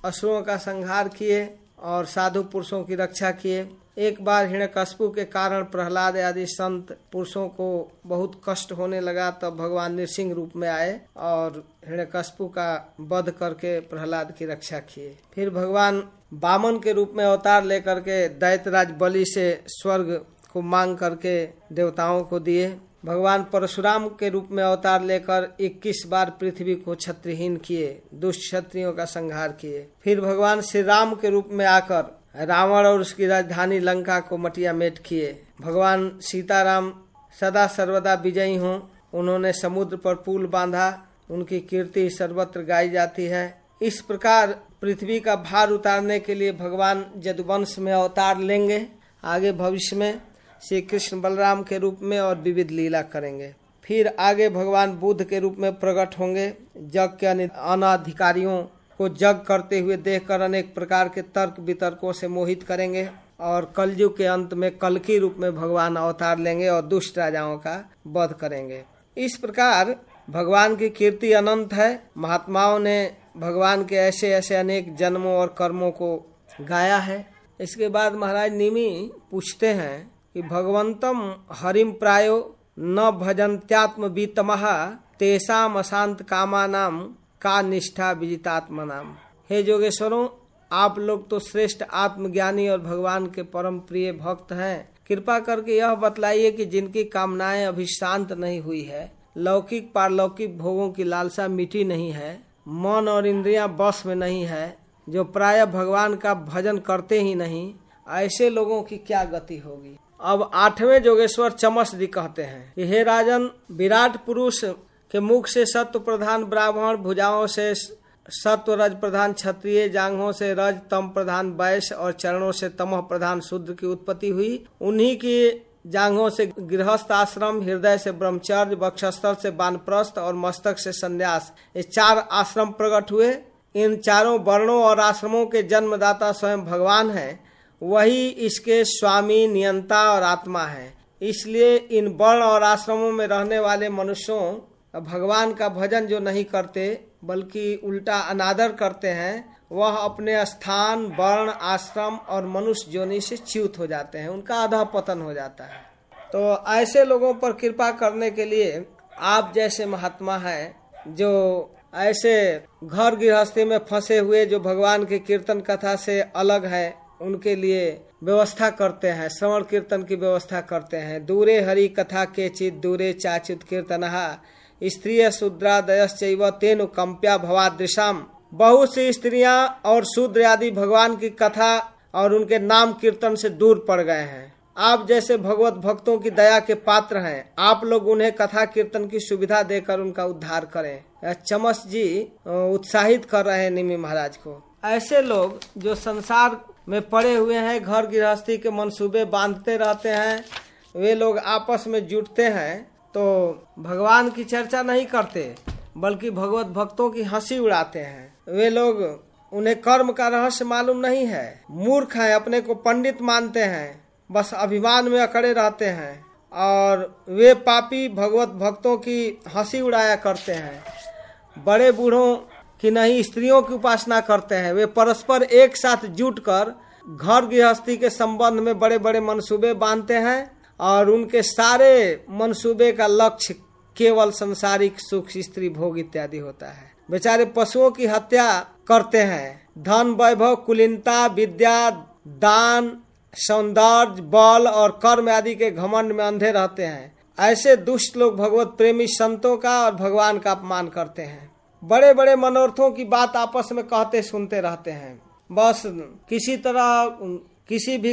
असुरों का संहार किए और साधु पुरुषों की रक्षा किए। एक बार हिरण्यकश्यपु के कारण प्रहलाद आदि संत पुरुषों को बहुत कष्ट होने लगा, तब भगवान नृसिंह रूप में आए और हिरण्यकश्यपु का वध करके प्रहलाद की रक्षा किए। फिर भगवान बामन के रूप में अवतार लेकर के दैतराज बलि से स्वर्ग को मांग करके देवताओं को दिए। भगवान परशुराम के रूप में अवतार लेकर 21 बार पृथ्वी को छत्रहीन किए, दुष्ट क्षत्रियों का संहार किए। फिर भगवान श्री राम के रूप में आकर रावण और उसकी राजधानी लंका को मटिया मेट किए। भगवान सीताराम सदा सर्वदा विजयी हों। उन्होंने समुद्र पर पुल बांधा। उनकी कीर्ति सर्वत्र गाई जाती है। इस प्रकार पृथ्वी का भार उतारने के लिए भगवान जदुवंश में अवतार लेंगे। आगे भविष्य में श्री कृष्ण बलराम के रूप में और विविध लीला करेंगे। फिर आगे भगवान बुद्ध के रूप में प्रकट होंगे। जग के अनाधिकारियों को जग करते हुए देखकर अनेक प्रकार के तर्क वितर्कों से मोहित करेंगे और कलयुग के अंत में कल की रूप में भगवान अवतार लेंगे और दुष्ट राजाओं का वध करेंगे। इस प्रकार भगवान की कीर्ति अनंत है। महात्माओं ने भगवान के ऐसे ऐसे अनेक जन्मों और कर्मों को गाया है। इसके बाद महाराज निमी पूछते हैं कि भगवंतम हरिम प्रायो न भजंत्यात्म बीतमहा तेसाम अशांत कामा नाम का निष्ठा विजितात्मा नाम हे जोगेश्वरों, आप लोग तो श्रेष्ठ आत्मज्ञानी और भगवान के परम प्रिय भक्त हैं। कृपा करके यह बतलाइए कि जिनकी कामनाएँ अभी शांत नहीं हुई है, लौकिक पारलौकिक भोगों की लालसा मिटी नहीं है, मन और इंद्रियाँ बस में नहीं है, जो प्राय भगवान का भजन करते ही नहीं, ऐसे लोगों की क्या गति होगी? अब आठवें जोगेश्वर चमस जी कहते हैं हे राजन, विराट पुरुष के मुख से सत्व प्रधान ब्राह्मण, भुजाओं से सत्व रज प्रधान क्षत्रिय, जांघों से रज तम प्रधान वैश्य और चरणों से तमह प्रधान शुद्ध की उत्पत्ति हुई। उन्हीं की जांघों से गृहस्थ आश्रम, हृदय से ब्रह्मचर्य, वक्षस्थल से बानप्रस्थ और मस्तक से संन्यास। ये चार आश्रम प्रकट हुए। इन चारों वर्णों और आश्रमों के जन्मदाता स्वयं भगवान है। वही इसके स्वामी, नियंता और आत्मा है। इसलिए इन वर्ण और आश्रमों में रहने वाले मनुष्यों भगवान का भजन जो नहीं करते, बल्कि उल्टा अनादर करते हैं, वह अपने स्थान, वर्ण, आश्रम और मनुष्य जोनि से च्युत हो जाते हैं। उनका आधा पतन हो जाता है। तो ऐसे लोगों पर कृपा करने के लिए आप जैसे महात्मा है, जो ऐसे घर गृहस्थी में फंसे हुए, जो भगवान के कीर्तन कथा से अलग है, उनके लिए व्यवस्था करते हैं, श्रवण कीर्तन की व्यवस्था करते हैं। दूरे हरि कथा के चित दूरे चाचित कीर्तन स्त्रीय शूद्रादयश्च तेन कंप्या भवादृशाम। बहुत सी स्त्रियाँ और शूद्र आदि भगवान की कथा और उनके नाम कीर्तन से दूर पड़ गए हैं। आप जैसे भगवत भक्तों की दया के पात्र हैं, आप लोग उन्हें कथा कीर्तन की सुविधा देकर उनका उद्धार करें। चमस जी उत्साहित कर रहे हैं निमी महाराज को। ऐसे लोग जो संसार में पड़े हुए हैं, घर गृहस्थी के मंसूबे बांधते रहते हैं, वे लोग आपस में जुटते हैं तो भगवान की चर्चा नहीं करते, बल्कि भगवत भक्तों की हँसी उड़ाते हैं। वे लोग उन्हें कर्म का रहस्य मालूम नहीं है। मूर्ख हैं, अपने को पंडित मानते हैं, बस अभिमान में अकड़े रहते हैं, और वे पापी भगवत भक्तों की हँसी उड़ाया करते हैं। बड़े बूढ़ों की नहीं, स्त्रियों की उपासना करते हैं। वे परस्पर एक साथ जुटकर घर गृहस्थी के संबंध में बड़े बड़े मंसूबे बांधते हैं। और उनके सारे मंसूबे का लक्ष्य केवल संसारिक सुख, स्त्री भोग इत्यादि होता है। बेचारे पशुओं की हत्या करते हैं। धन, वैभव, कुलीनता, विद्या, दान, सौंदर्य, बल और कर्म आदि के घमंड में अंधे रहते हैं। ऐसे दुष्ट लोग भगवत प्रेमी संतों का और भगवान का अपमान करते हैं। बड़े बड़े मनोरथों की बात आपस में कहते सुनते रहते हैं। बस किसी तरह किसी भी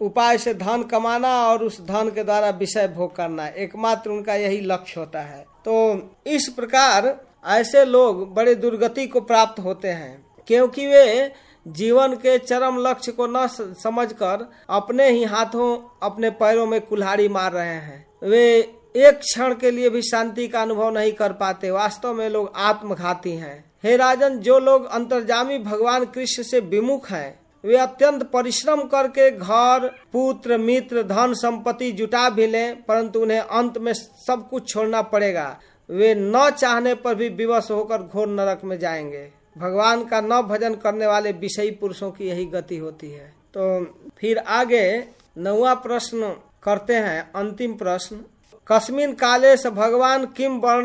उपाय से धन कमाना और उस धन के द्वारा विषय भोग करना, एकमात्र उनका यही लक्ष्य होता है। तो इस प्रकार ऐसे लोग बड़े दुर्गति को प्राप्त होते हैं, क्योंकि वे जीवन के चरम लक्ष्य को न समझकर अपने ही हाथों, अपने पैरों में कुल्हाड़ी मार रहे हैं। वे एक क्षण के लिए भी शांति का अनुभव नहीं कर पाते, वास्तव में लोग आत्मघाती हैं। हे राजन, जो लोग अंतर्जामी भगवान कृष्ण से विमुख हैं वे अत्यंत परिश्रम करके घर, पुत्र, मित्र, धन संपत्ति जुटा भी लें, परंतु उन्हें अंत में सब कुछ छोड़ना पड़ेगा। वे न चाहने पर भी विवश होकर घोर नरक में जाएँगे। भगवान का न भजन करने वाले विषयी पुरुषों की यही गति होती है। तो फिर आगे नवा प्रश्न करते हैं, अंतिम प्रश्न। कस्मिन काले से भगवान किम वर्ण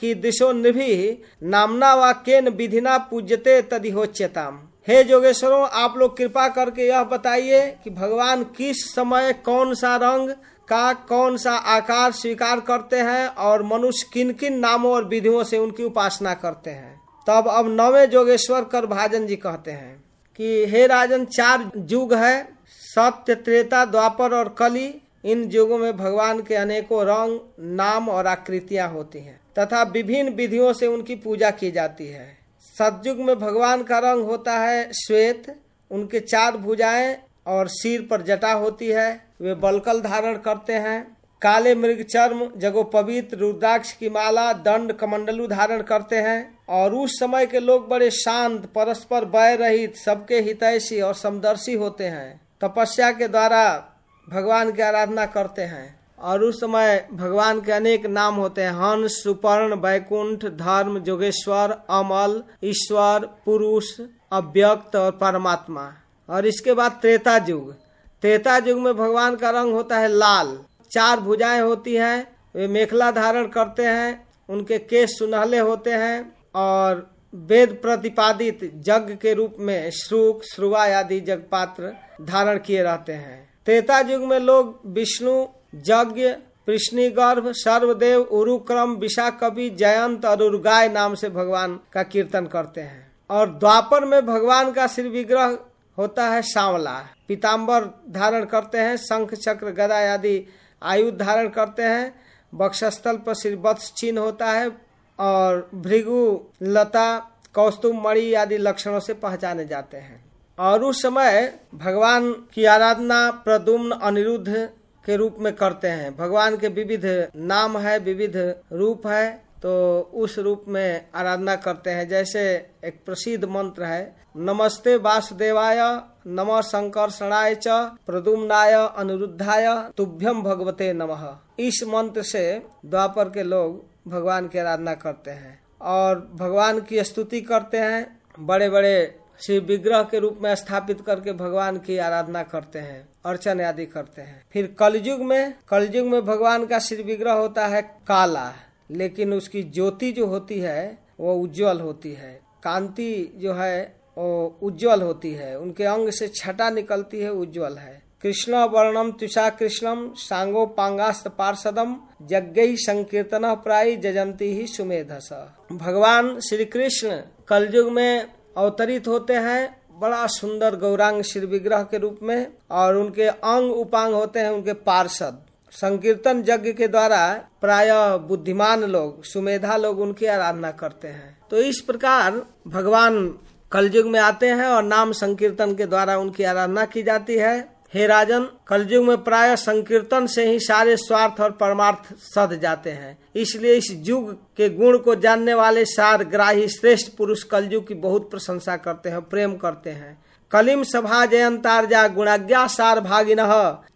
की दिशो निभि, नामना व केन विधिना पूजते तदिहोच्यताम। हे जोगेश्वरों, आप लोग कृपा करके यह बताइए कि भगवान किस समय कौन सा रंग, का कौन सा आकार स्वीकार करते हैं और मनुष्य किन किन नामों और विधियों से उनकी उपासना करते हैं। तब अब नवे जोगेश्वर कर भाजन जी कहते हैं कि, हे राजन, चार युग है, सत्य, त्रेता, द्वापर और कली। इन युगों में भगवान के अनेकों रंग, नाम और आकृतियाँ होती हैं, तथा विभिन्न विधियों से उनकी पूजा की जाती है। सतयुग में भगवान का रंग होता है श्वेत, उनके चार भुजाएँ और सिर पर जटा होती है, वे बलकल धारण करते हैं। काले मृग चर्म, जगो पवित्र रुद्राक्ष की माला, दंड कमंडलू धारण करते हैं। और उस समय के लोग बड़े शांत, परस्पर वय रहित, सबके हितैषी और समदर्शी होते हैं। तपस्या के द्वारा भगवान की आराधना करते हैं। और उस समय भगवान के अनेक नाम होते हैं। हंस, सुपर्ण वैकुंठ धर्म, जोगेश्वर, अमल, ईश्वर, पुरुष, अव्यक्त और परमात्मा। और इसके बाद त्रेता युग। त्रेता युग में भगवान का रंग होता है लाल। चार भुजाएँ होती हैं, वे मेखला धारण करते हैं, उनके केस सुनहले होते हैं और वेद प्रतिपादित जग के रूप में श्रुक श्रुवा आदि जग पात्र धारण किए रहते हैं। त्रेता युग में लोग विष्णु यज्ञ, कृष्णिगर्भ, सर्वदेव, उरुक्रम विशा कवि जयंत और उर्गाय नाम से भगवान का कीर्तन करते हैं। और द्वापर में भगवान का श्री विग्रह होता है सांवला। पीताम्बर धारण करते हैं, शंख, चक्र, गदा आदि आयुध धारण करते हैं। बक्षस्थल पर श्री वत्स चिन्ह होता है और भृगु, लता कौस्तुम मणि आदि लक्षणों से पहचाने जाते हैं। और उस समय भगवान की आराधना प्रदुम्न अनिरुद्ध के रूप में करते हैं। भगवान के विविध नाम है, विविध रूप है तो उस रूप में आराधना करते हैं। जैसे एक प्रसिद्ध मंत्र है, नमस्ते वासुदेवाय, नम शंकर शणाय च प्रदुम्नाय अनिरुद्धाय तुभ्यम भगवते नमः। इस मंत्र से द्वापर के लोग भगवान की आराधना करते हैं और भगवान की स्तुति करते हैं। बड़े बड़े शिव विग्रह के रूप में स्थापित करके भगवान की आराधना करते हैं। अर्चन आदि करते हैं। फिर कलयुग में कलयुग में भगवान का श्री विग्रह होता है काला, लेकिन उसकी ज्योति जो होती है, वो उज्जवल होती है। कांति जो है, वो उज्जवल होती है। उनके अंग से छटा निकलती है, उज्जवल है। कृष्ण वर्णम तुषा कृष्णम सांगो पांगास्त पार्षदम यज्ञ संकीर्तन प्राय जजंती ही सुमेधस। भगवान श्री कृष्ण कलयुग में अवतरित होते हैं बड़ा सुंदर गौरांग श्री विग्रह के रूप में और उनके अंग उपांग होते हैं उनके पार्षद। संकीर्तन यज्ञ के द्वारा प्राय बुद्धिमान लोग, सुमेधा लोग उनकी आराधना करते हैं। तो इस प्रकार भगवान कलयुग में आते हैं और नाम संकीर्तन के द्वारा उनकी आराधना की जाती है। हे राजन, कलयुग में प्राय संकीर्तन से ही सारे स्वार्थ और परमार्थ सद जाते हैं। इसलिए इस युग के गुण को जानने वाले सार ग्राही श्रेष्ठ पुरुष कलयुग की बहुत प्रशंसा करते हैं, प्रेम करते हैं। कलिम सभा जयंतार्जा गुणाज्ञा सार भागिन,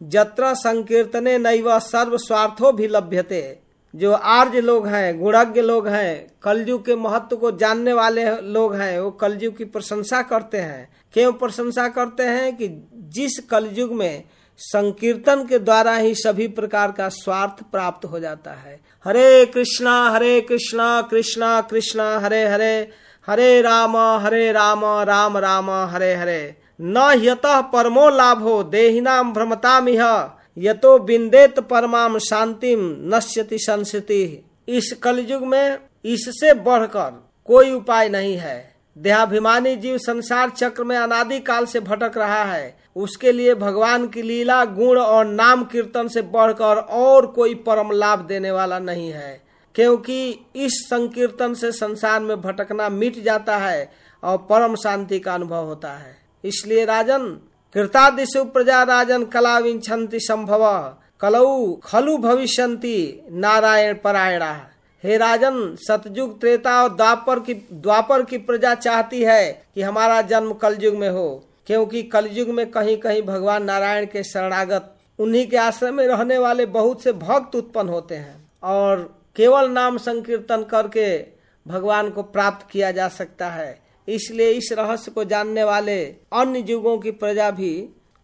जत्र संकीर्तने नैव सर्व स्वार्थो भी लभ्यते। जो आर्य लोग हैं, गुणज्ञ लोग हैं, कलयुग के महत्व को जानने वाले लोग हैं, वो कलयुग की प्रशंसा करते हैं। क्यों प्रशंसा करते हैं कि जिस कलयुग में संकीर्तन के द्वारा ही सभी प्रकार का स्वार्थ प्राप्त हो जाता है। हरे कृष्णा हरे कृष्णा कृष्णा कृष्णा, हरे हरे हरे राम हरे राम राम राम, हरे हरे। न यत परमो लाभो देहिनाम भ्रमतामिह, यतो बिंदेत परमाम शांतिम नश्यति संस्कृति इस कलयुग में इससे बढ़कर कोई उपाय नहीं है। देहाभिमानी जीव संसार चक्र में अनादि काल से भटक रहा है। उसके लिए भगवान की लीला, गुण और नाम कीर्तन से बढ़कर और कोई परम लाभ देने वाला नहीं है। क्योंकि इस संकीर्तन से संसार में भटकना मिट जाता है और परम शांति का अनुभव होता है। इसलिए राजन कृतादिशु प्रजा राजन कला विंछन्ति संभव कलऊ खलु भविष्यंति नारायण परायणा। हे राजन, सतयुग त्रेता और द्वापर की द्वापर की प्रजा चाहती है कि हमारा जन्म कलयुग में हो, क्योंकि कलयुग में कहीं कहीं भगवान नारायण के शरणागत, उन्हीं के आश्रम में रहने वाले बहुत से भक्त उत्पन्न होते हैं और केवल नाम संकीर्तन करके भगवान को प्राप्त किया जा सकता है। इसलिए इस रहस्य को जानने वाले अन्य युगों की प्रजा भी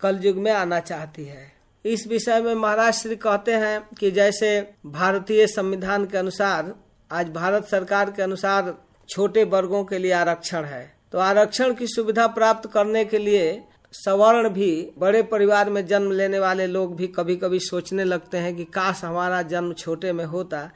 कलयुग में आना चाहती है। इस विषय में महाराज श्री कहते हैं कि जैसे भारतीय संविधान के अनुसार, आज भारत सरकार के अनुसार छोटे वर्गों के लिए आरक्षण है। तो आरक्षण की सुविधा प्राप्त करने के लिए सवर्ण भी बड़े परिवार में जन्म लेने वाले लोग भी कभी कभी सोचने लगते हैं कि काश हमारा जन्म छोटे में होता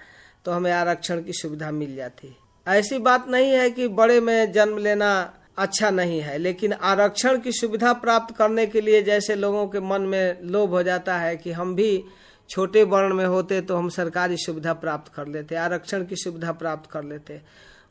तो हमें आरक्षण की सुविधा मिल जाती। ऐसी बात नहीं है कि बड़े में जन्म लेना अच्छा नहीं है, लेकिन आरक्षण की सुविधा प्राप्त करने के लिए जैसे लोगों के मन में लोभ हो जाता है कि हम भी छोटे वर्ण में होते तो हम सरकारी सुविधा प्राप्त कर लेते, आरक्षण की सुविधा प्राप्त कर लेते।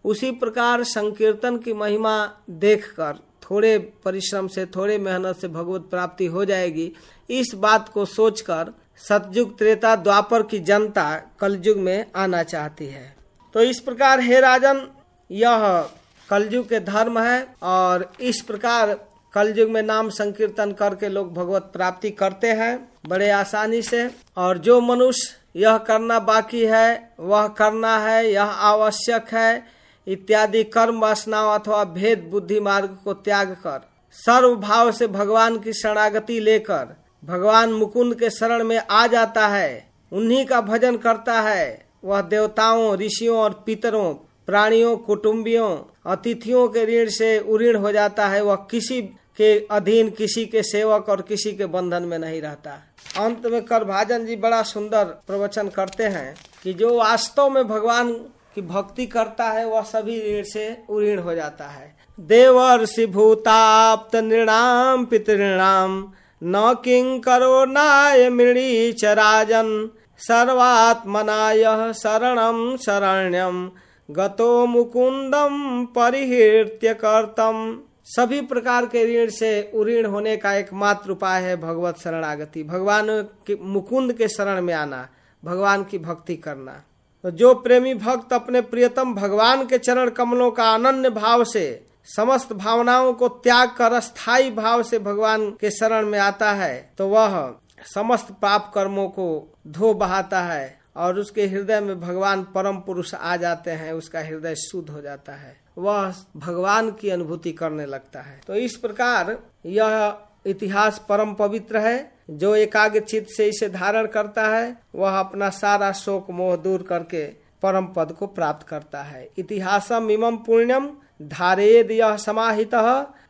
उसी प्रकार संकीर्तन की महिमा देखकर थोड़े परिश्रम से, थोड़े मेहनत से भगवत प्राप्ति हो जाएगी। इस बात को सोचकर सतयुग त्रेता द्वापर की जनता कलयुग में आना चाहती है। तो इस प्रकार हे राजन, यह कलयुग के धर्म है और इस प्रकार कलयुग में नाम संकीर्तन करके लोग भगवत प्राप्ति करते हैं, बड़े आसानी से। और जो मनुष्य यह करना बाकी है, वह करना है, यह आवश्यक है, इत्यादि कर्म वासनाओं अथवा भेद बुद्धि मार्ग को त्याग कर, सर्व भाव से भगवान की शरणागति लेकर, भगवान मुकुंद के शरण में आ जाता है, उन्हीं का भजन करता है। वह देवताओं, ऋषियों और पितरों, प्राणियों, कुटुंबियों अतिथियों के ऋण से उऋण हो जाता है, वह किसी के अधीन, किसी के सेवक और किसी के बंधन में नहीं रहता। अंत में कर भाजन जी बड़ा सुंदर प्रवचन करते हैं कि जो वास्तव में भगवान की भक्ति करता है, वह सभी ऋण से उऋण हो जाता है। देवर्षि भूताप्त नृणाम पितृणाम न किंग करो नाय मृणी चराजन राजन, सर्वात्मनाय शरणम शरण्यम गतो मुकुंदम परिहृत्य कर्तम। सभी प्रकार के ऋण से उऋण होने का एकमात्र उपाय है भगवत शरणागति। भगवान के मुकुंद के शरण में आना, भगवान की भक्ति करना। तो जो प्रेमी भक्त अपने प्रियतम भगवान के चरण कमलों का अनन्य भाव से, समस्त भावनाओं को त्याग कर स्थायी भाव से भगवान के शरण में आता है तो वह समस्त पाप कर्मों को धो बहाता है। और उसके हृदय में भगवान परम पुरुष आ जाते हैं, उसका हृदय शुद्ध हो जाता है। वह भगवान की अनुभूति करने लगता है। तो इस प्रकार यह इतिहास परम पवित्र है, जो एकाग्र चित्त से इसे धारण करता है, वह अपना सारा शोक मोह दूर करके परम पद को प्राप्त करता है। इतिहासम इमम पुण्यम धारेद यह समाहित,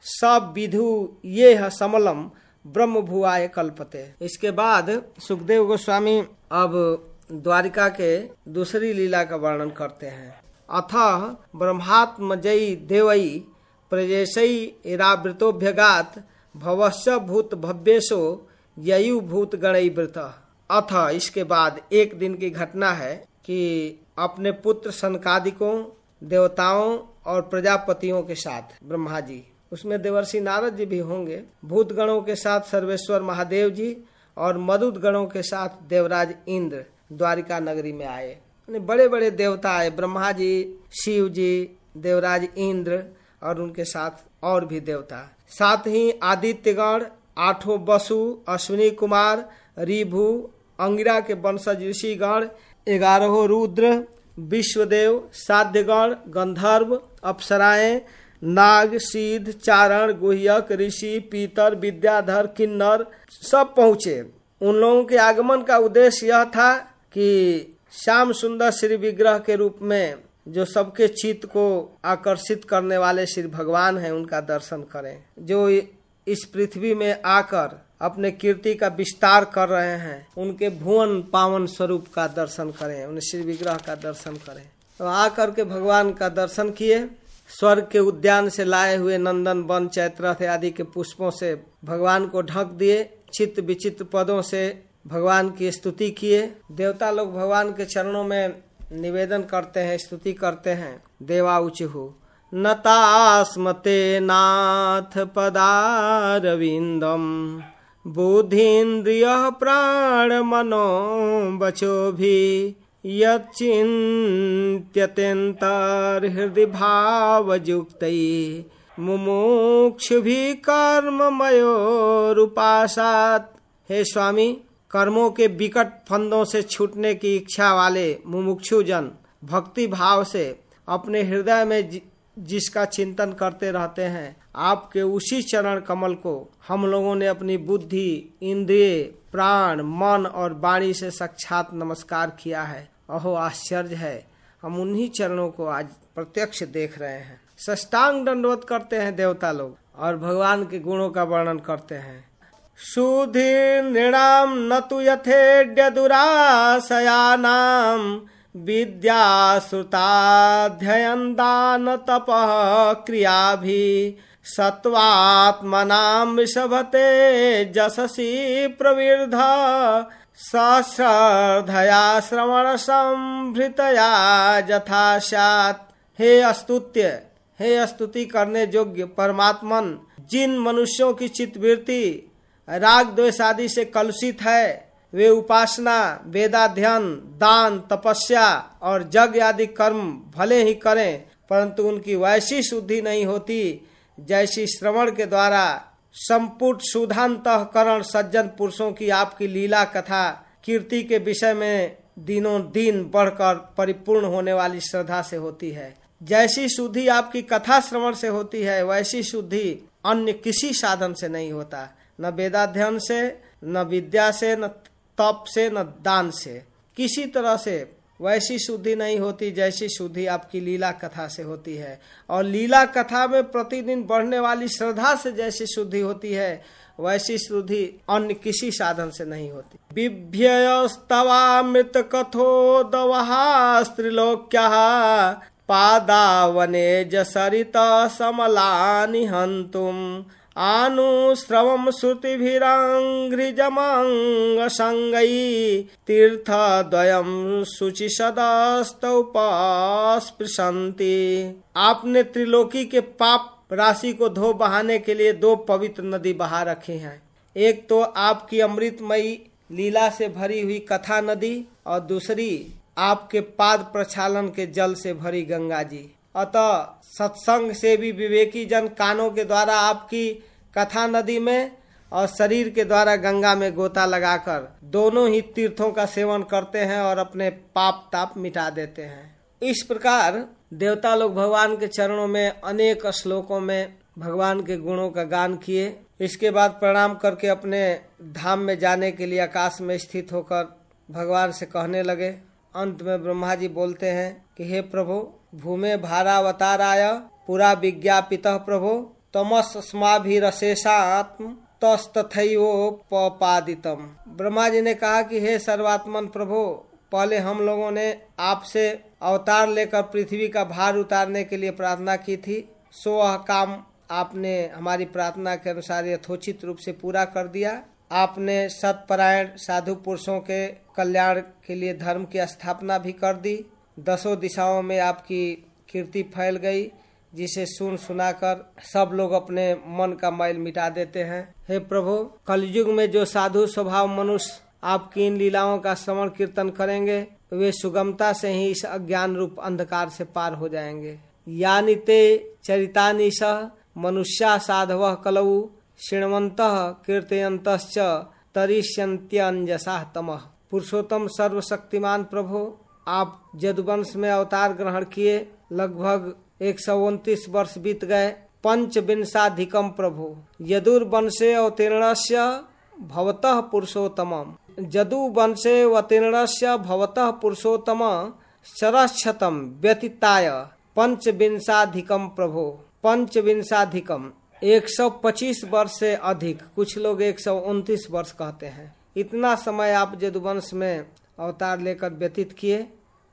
सब विधु ये समलम ब्रह्म भुआय कल्पते। इसके बाद सुखदेव गोस्वामी अब द्वारिका के दूसरी लीला का वर्णन करते हैं। अथ ब्रह्मात्म जयी देवई प्रजेशई इरावृतोभ्यगात भूत भव्येशो ययु भूत गणई व्रत अथ इसके बाद एक दिन की घटना है कि अपने पुत्र सनकादिकों, देवताओं और प्रजापतियों के साथ, ब्रह्मा जी। उसमें देवर्षि नारद जी भी होंगे। भूत गणों के साथ सर्वेश्वर महादेव जी और मदुद गणों के साथ देवराज इंद्र। द्वारिका नगरी में आए। बड़े बड़े देवता आए ब्रह्मा जी शिव जी देवराज इंद्र और उनके साथ और भी देवता। साथ ही आदित्यगण, आठों बसु, अश्विनी कुमार, रिभु, अंगिरा के वंशज, ऋषिगण ग्यारह रुद्र, विश्वदेव, साध्यगण, गंधर्व, अप्सराएँ, नाग सिद्ध चारण, गुहयक, ऋषि, पीतर, विद्याधर, किन्नर सब पहुँचे। उन लोगों के आगमन का उद्देश्य यह था कि श्याम सुंदर श्री विग्रह के रूप में जो सबके चित्त को आकर्षित करने वाले श्री भगवान हैं, उनका दर्शन करें। जो इस पृथ्वी में आकर अपने कीर्ति का विस्तार कर रहे हैं, उनके भुवन पावन स्वरूप का दर्शन करें उन श्री विग्रह का दर्शन करें। तो आकर के भगवान का दर्शन किए। स्वर्ग के उद्यान से लाए हुए नंदन, वन, चैत्र आदि के पुष्पों से भगवान को ढक दिए। चित्त विचित्र पदों से भगवान की स्तुति किए। देवता लोग भगवान के चरणों में निवेदन करते हैं, स्तुति करते हैं। देवा उचहु नतास्मते नाथ पदारविंदम। बुद्धिन्द्रिय प्राण मनो बचो भी। हृदय भावयुक्त। मुमुक्षु भी कर्म कर्ममयोरुपासात हे स्वामी कर्मों के विकट फंदों से छूटने की इच्छा वाले मुमुक्षु जन भक्ति भाव से अपने हृदय में जिसका चिंतन करते रहते हैं, आपके उसी चरण कमल को हम लोगों ने अपनी बुद्धि, इंद्रिय, प्राण, मन और वाणी से साक्षात नमस्कार किया है। अहो, आश्चर्य है। हम उन्हीं चरणों को आज प्रत्यक्ष देख रहे हैं। सष्टांग दंडवत करते हैं देवता लोग और भगवान के गुणों का वर्णन करते हैं। सुधीर्नृणाम् न तु यथेड्यदुराशयानाम् विद्याश्रुताध्ययन् दानतपः क्रियाभिः सत्त्वात्मनाम् वृषभते जससि प्रवृद्ध सश्रद्धया श्रवण संभृतया जथा स्यात्। हे अस्तुत्य, हे स्तुति करने योग्य परमात्मन, जिन मनुष्यों की चित्तवृत्ति राग द्वेष आदि से कलुषित है, वे उपासना, वेदाध्ययन, दान, तपस्या और जग आदि कर्म भले ही करें, परंतु उनकी वैसी शुद्धि नहीं होती, जैसी श्रवण के द्वारा संपूर्ण सुधांतकरण सज्जन पुरुषों की आपकी लीला कथा, कीर्ति के विषय में दिनों दिन बढ़कर परिपूर्ण होने वाली श्रद्धा से होती है। जैसी शुद्धि आपकी कथा श्रवण से होती है, वैसी शुद्धि अन्य किसी साधन से नहीं होता। न वेदाध्ययन से, न विद्या से, न तप से, न दान से। किसी तरह से वैसी शुद्धि नहीं होती, जैसी शुद्धि आपकी लीला कथा से होती है। और लीला कथा में प्रतिदिन बढ़ने वाली श्रद्धा से जैसी शुद्धि होती है, वैसी शुद्धि अन्य किसी साधन से नहीं होती। बिभ्यस्तवा मृत कथो दवहा स्त्रिलोक्या पादावने जसरित समलानि हन्तुम् आनुश्रवं श्रुतिभिरङ्घ्रिजमङ्गसङ्गै तीर्थद्वयं शुचिसदस्तौ स्पृशन्ति आपने त्रिलोकी के पाप राशि को धो बहाने के लिए दो पवित्र नदी बहा रखे हैं। एक तो आपकी अमृतमयी लीला से भरी हुई कथा नदी और दूसरी आपके पाद प्रक्षालन के जल से भरी गंगा जी। अतः सत्संग से भी विवेकी जन कानों के द्वारा आपकी कथा नदी में और शरीर के द्वारा गंगा में गोता लगाकर दोनों ही तीर्थों का सेवन करते हैं और अपने पाप ताप मिटा देते हैं। इस प्रकार देवता लोग भगवान के चरणों में अनेक श्लोकों में भगवान के गुणों का गान किए। इसके बाद प्रणाम करके अपने धाम में जाने के लिए आकाश में स्थित होकर भगवान से कहने लगे। अंत में ब्रह्मा जी बोलते हैं कि, हे प्रभु, भूमे भारावताराय, पूरा विज्ञापित प्रभु तमस स्माभिशेषात्म तस्तथोपादितम ब्रह्मा जी ने कहा कि, हे सर्वात्मन प्रभु, पहले हम लोगों ने आपसे अवतार लेकर पृथ्वी का भार उतारने के लिए प्रार्थना की थी। सो वह काम आपने हमारी प्रार्थना के अनुसार यथोचित रूप से पूरा कर दिया। आपने सतपरायण, साधु पुरुषों के कल्याण के लिए धर्म की स्थापना भी कर दी। दसों दिशाओं में आपकी कीर्ति फैल गई। जिसे सुन सुनाकर सब लोग अपने मन का मैल मिटा देते हैं। हे प्रभु, कलयुग में जो साधु स्वभाव मनुष्य आपकी इन लीलाओं का श्रवण कीर्तन करेंगे, वे सुगमता से ही इस अज्ञान रूप अंधकार से पार हो जाएँगे। यानी ते चरितानी सह मनुष्या साधव कलऊ श्रृणवंत कीर्तयंत तरिष्यंत्यंजसा तम। पुरुषोत्तम सर्वशक्तिमान प्रभु, आप जदुवंश में अवतार ग्रहण किए, लगभग एक सौ उनतीस वर्ष बीत गए। पंच विंशाधिकम प्रभु। यदुर वंशे अवतीर्ण भवत पुरुषोत्तम जदु वंशे अवतीर्ण भवत पुरुषोत्तम सरक्षतम व्यतीताय। पंच विंशाधिकम प्रभु। पंच विंशाधिकम 125 वर्ष से अधिक। कुछ लोग एक सौ उन्तीस वर्ष कहते हैं। इतना समय आप जदुवंश में अवतार लेकर व्यतीत किए।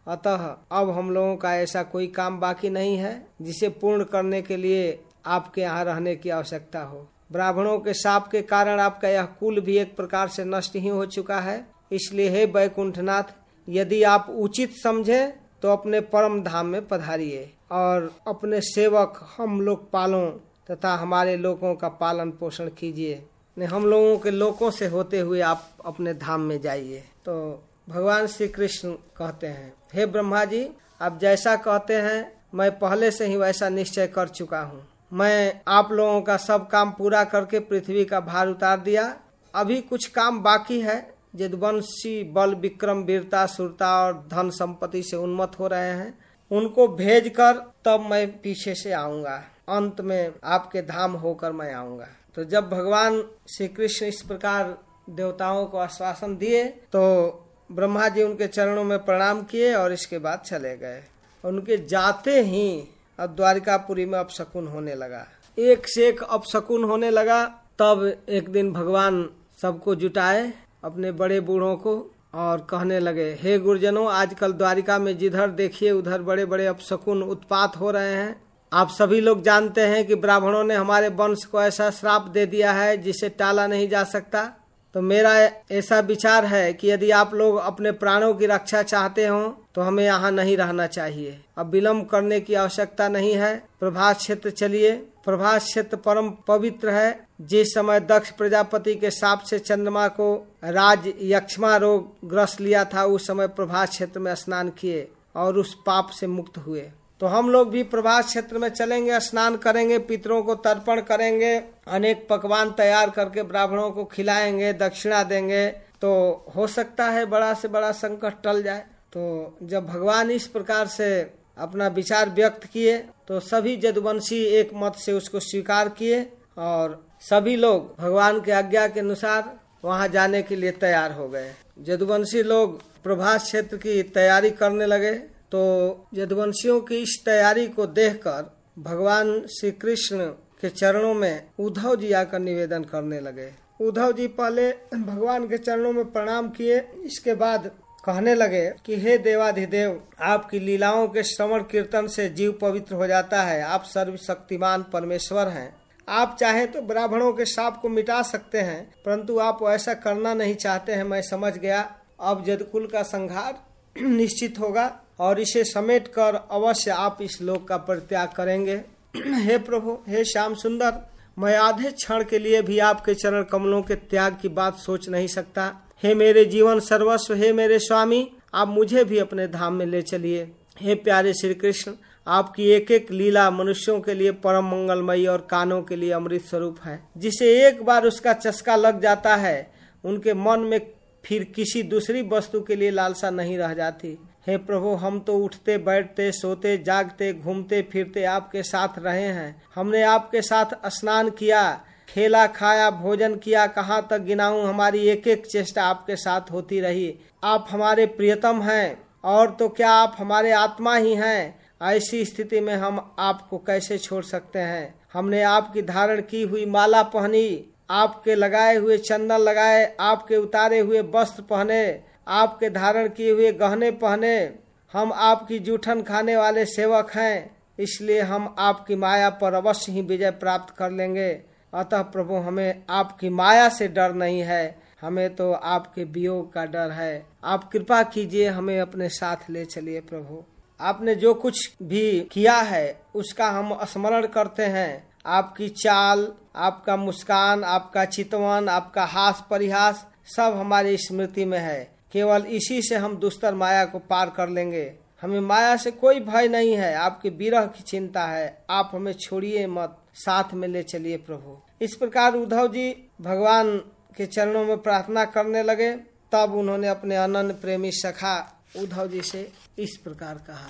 अतः अब हम लोगों का ऐसा कोई काम बाकी नहीं है, जिसे पूर्ण करने के लिए आपके यहाँ रहने की आवश्यकता हो। ब्राह्मणों के साप के कारण आपका यह कुल भी एक प्रकार से नष्ट ही हो चुका है। इसलिए हे बैकुंठनाथ यदि आप उचित समझे तो अपने परम धाम में पधारिए। और अपने सेवक, हम लोग पालों तथा हमारे लोगों का पालन पोषण कीजिए। हम लोगों के लोगों से होते हुए आप अपने धाम में जाइए। तो भगवान श्री कृष्ण कहते हैं, हे ब्रह्मा जी आप जैसा कहते हैं, मैं पहले से ही वैसा निश्चय कर चुका हूँ। मैं आप लोगों का सब काम पूरा करके पृथ्वी का भार उतार दिया। अभी कुछ काम बाकी है। यदुवंशी बल, विक्रम, वीरता, सुरता और धन संपत्ति से उन्मत हो रहे हैं। उनको भेज कर तब मैं पीछे से आऊँगा। अंत में आपके धाम होकर मैं आऊँगा। तो जब भगवान श्री कृष्ण इस प्रकार देवताओं को आश्वासन दिए तो ब्रह्मा जी उनके चरणों में प्रणाम किए और इसके बाद चले गए। उनके जाते ही अब द्वारिकापुरी में अपशकुन होने लगा। एक से एक अपशकुन होने लगा। तब एक दिन भगवान सबको जुटाए अपने बड़े बूढ़ों को और कहने लगे, हे गुरुजनों, आजकल द्वारिका में जिधर देखिए, उधर बड़े बड़े अपशकुन उत्पात हो रहे हैं। आप सभी लोग जानते हैं कि ब्राह्मणों ने हमारे वंश को ऐसा श्राप दे दिया है जिसे टाला नहीं जा सकता। तो मेरा ऐसा विचार है कि यदि आप लोग अपने प्राणों की रक्षा चाहते हो तो हमें यहाँ नहीं रहना चाहिए। अब विलम्ब करने की आवश्यकता नहीं है। प्रभास क्षेत्र चलिए। प्रभास क्षेत्र परम पवित्र है। जिस समय दक्ष प्रजापति के साप से चंद्रमा को राज यक्षमा रोग ग्रस्त लिया था, उस समय प्रभास क्षेत्र में स्नान किए और उस पाप से मुक्त हुए। तो हम लोग भी प्रभास क्षेत्र में चलेंगे, स्नान करेंगे, पितरों को तर्पण करेंगे, अनेक पकवान तैयार करके ब्राह्मणों को खिलाएँगे, दक्षिणा देंगे। तो हो सकता है बड़ा से बड़ा संकट टल जाए। तो जब भगवान इस प्रकार से अपना विचार व्यक्त किए तो सभी जदवंशी एक मत से उसको स्वीकार किए और सभी लोग भगवान के आज्ञा के अनुसार वहाँ जाने के लिए तैयार हो गए। जदुवंशी लोग प्रभास क्षेत्र की तैयारी करने लगे। तो यदुवंशियों की इस तैयारी को देखकर भगवान श्री कृष्ण के चरणों में उद्धव जी आकर निवेदन करने लगे। उद्धव जी पहले भगवान के चरणों में प्रणाम किए। इसके बाद कहने लगे कि, हे देवाधिदेव, आपकी लीलाओं के श्रवण कीर्तन से जीव पवित्र हो जाता है। आप सर्वशक्तिमान परमेश्वर हैं। आप चाहे तो ब्राह्मणों के साप को मिटा सकते हैं, परंतु आप ऐसा करना नहीं चाहते हैं। मैं समझ गया। अब जदकुल का संहार निश्चित होगा। और इसे समेट कर अवश्य आप इस लोक का परित्याग करेंगे। <clears throat> हे प्रभु, हे श्याम सुंदर, मैं आधे क्षण के लिए भी आपके चरण कमलों के त्याग की बात सोच नहीं सकता। हे मेरे जीवन सर्वस्व, हे मेरे स्वामी, आप मुझे भी अपने धाम में ले चलिए। हे प्यारे श्री कृष्ण, आपकी एक एक लीला मनुष्यों के लिए परम मंगलमयी और कानों के लिए अमृत स्वरूप है, जिसे एक बार उसका चस्का लग जाता है, उनके मन में फिर किसी दूसरी वस्तु के लिए लालसा नहीं रह जाती। हे प्रभु, हम तो उठते, बैठते, सोते, जागते, घूमते, फिरते आपके साथ रहे हैं। हमने आपके साथ स्नान किया, खेला, खाया, भोजन किया, कहाँ तक गिनाऊं? हमारी एक एक चेष्टा आपके साथ होती रही। आप हमारे प्रियतम हैं, और तो क्या आप हमारे आत्मा ही हैं? ऐसी स्थिति में हम आपको कैसे छोड़ सकते हैं? हमने आपकी धारण की हुई माला पहनी, आपके लगाए हुए चंदन लगाए, आपके उतारे हुए वस्त्र पहने आपके धारण किए हुए गहने पहने हम आपकी जूठन खाने वाले सेवक हैं, इसलिए हम आपकी माया पर अवश्य ही विजय प्राप्त कर लेंगे। अतः प्रभु, हमें आपकी माया से डर नहीं है, हमें तो आपके वियोग का डर है। आप कृपा कीजिए, हमें अपने साथ ले चलिए प्रभु। आपने जो कुछ भी किया है, उसका हम स्मरण करते हैं। आपकी चाल, आपका मुस्कान, आपका चितवन, आपका हास परिहास सब हमारी स्मृति में है। केवल इसी से हम दुस्तर माया को पार कर लेंगे। हमें माया से कोई भय नहीं है। आपके विरह की चिंता है। आप हमें छोड़िए मत। साथ में ले चलिए प्रभु। इस प्रकार उद्धव जी भगवान के चरणों में प्रार्थना करने लगे। तब उन्होंने अपने अनन्य प्रेमी सखा उद्धव जी से इस प्रकार कहा।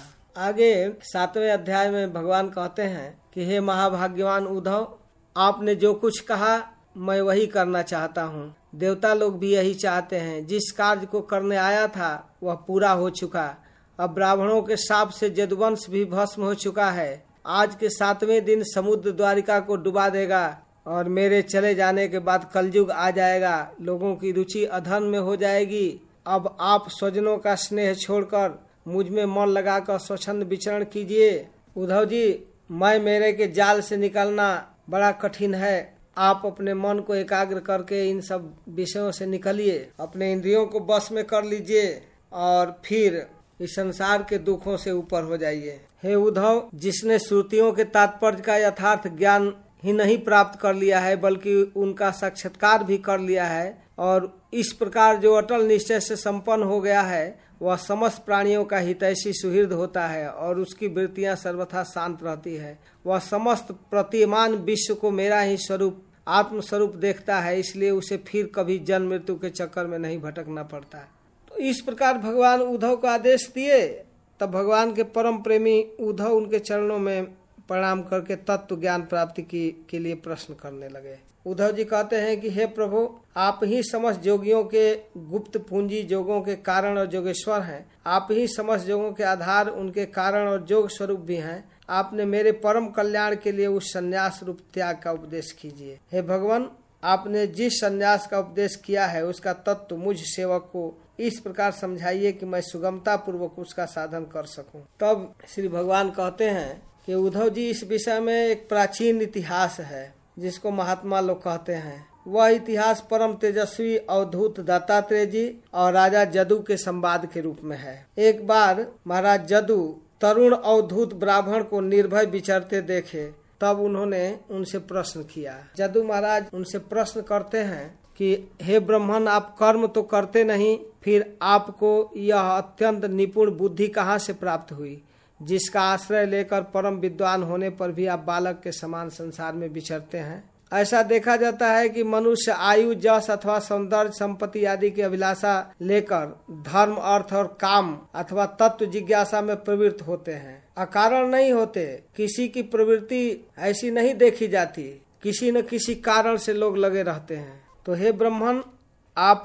आगे सातवें अध्याय में भगवान कहते हैं कि, हे महाभाग्यवान उद्धव, आपने जो कुछ कहा मैं वही करना चाहता हूँ। देवता लोग भी यही चाहते हैं। जिस कार्य को करने आया था, वह पूरा हो चुका। अब ब्राह्मणों के साप से जदवंश भी भस्म हो चुका है। आज के सातवें दिन समुद्र द्वारिका को डुबा देगा और मेरे चले जाने के बाद कलयुग आ जाएगा। लोगों की रुचि अधन में हो जाएगी। अब आप स्वजनों का स्नेह छोड़कर मुझमें मन लगाकर स्वच्छंद विचरण कीजिए। उद्धव जी, मैं मेरे के जाल से निकलना बड़ा कठिन है। आप अपने मन को एकाग्र करके इन सब विषयों से निकलिए, अपने इंद्रियों को बस में कर लीजिए और फिर इस संसार के दुखों से ऊपर हो जाइए। हे उद्धव, जिसने श्रुतियों के तात्पर्य का यथार्थ ज्ञान ही नहीं प्राप्त कर लिया है, बल्कि उनका साक्षात्कार भी कर लिया है, और इस प्रकार जो अटल निश्चय से संपन्न हो गया है, वह समस्त प्राणियों का हितैषी सुहृद होता है और उसकी वृत्तियाँ सर्वथा शांत रहती है। वह समस्त प्रतिमान विश्व को मेरा ही स्वरूप आत्म स्वरूप देखता है, इसलिए उसे फिर कभी जन्म मृत्यु के चक्कर में नहीं भटकना पड़ता है। तो इस प्रकार भगवान उद्धव को आदेश दिए, तब भगवान के परम प्रेमी उद्धव उनके चरणों में प्रणाम करके तत्व ज्ञान प्राप्ति की, के लिए प्रश्न करने लगे। उद्धव जी कहते हैं कि, हे प्रभु, आप ही समस्त जोगियों के, गुप्त पूंजी जोगों के कारण और जोगेश्वर हैं। आप ही समस्त जोगों के आधार, उनके कारण और जोग स्वरूप भी हैं। आपने मेरे परम कल्याण के लिए उस संन्यास रूप त्याग का उपदेश कीजिए। हे भगवान, आपने जिस संन्यास का उपदेश किया है, उसका तत्व मुझ सेवक को इस प्रकार समझाइए कि मैं सुगमता पूर्वक उसका साधन कर सकूँ। तब श्री भगवान कहते हैं कि उद्धव जी, इस विषय में एक प्राचीन इतिहास है, जिसको महात्मा लोग कहते हैं। वह इतिहास परम तेजस्वी अवधूत दत्तात्रेय जी और राजा जदू के संवाद के रूप में है। एक बार महाराज जदू तरुण अवधूत ब्राह्मण को निर्भय विचरते देखे, तब उन्होंने उनसे प्रश्न किया। जदू महाराज उनसे प्रश्न करते हैं कि, हे ब्राह्मण, आप कर्म तो करते नहीं, फिर आपको यह अत्यंत निपुण बुद्धि कहाँ से प्राप्त हुई? जिसका आश्रय लेकर परम विद्वान होने पर भी आप बालक के समान संसार में विचरते हैं? ऐसा देखा जाता है कि मनुष्य आयु, जस अथवा सौंदर्य, संपत्ति आदि की अभिलाषा लेकर धर्म, अर्थ और काम अथवा तत्व जिज्ञासा में प्रवृत्त होते हैं। अकारण नहीं होते। किसी की प्रवृत्ति ऐसी नहीं देखी जाती। किसी न किसी कारण से लोग लगे रहते हैं। तो हे ब्राह्मण, आप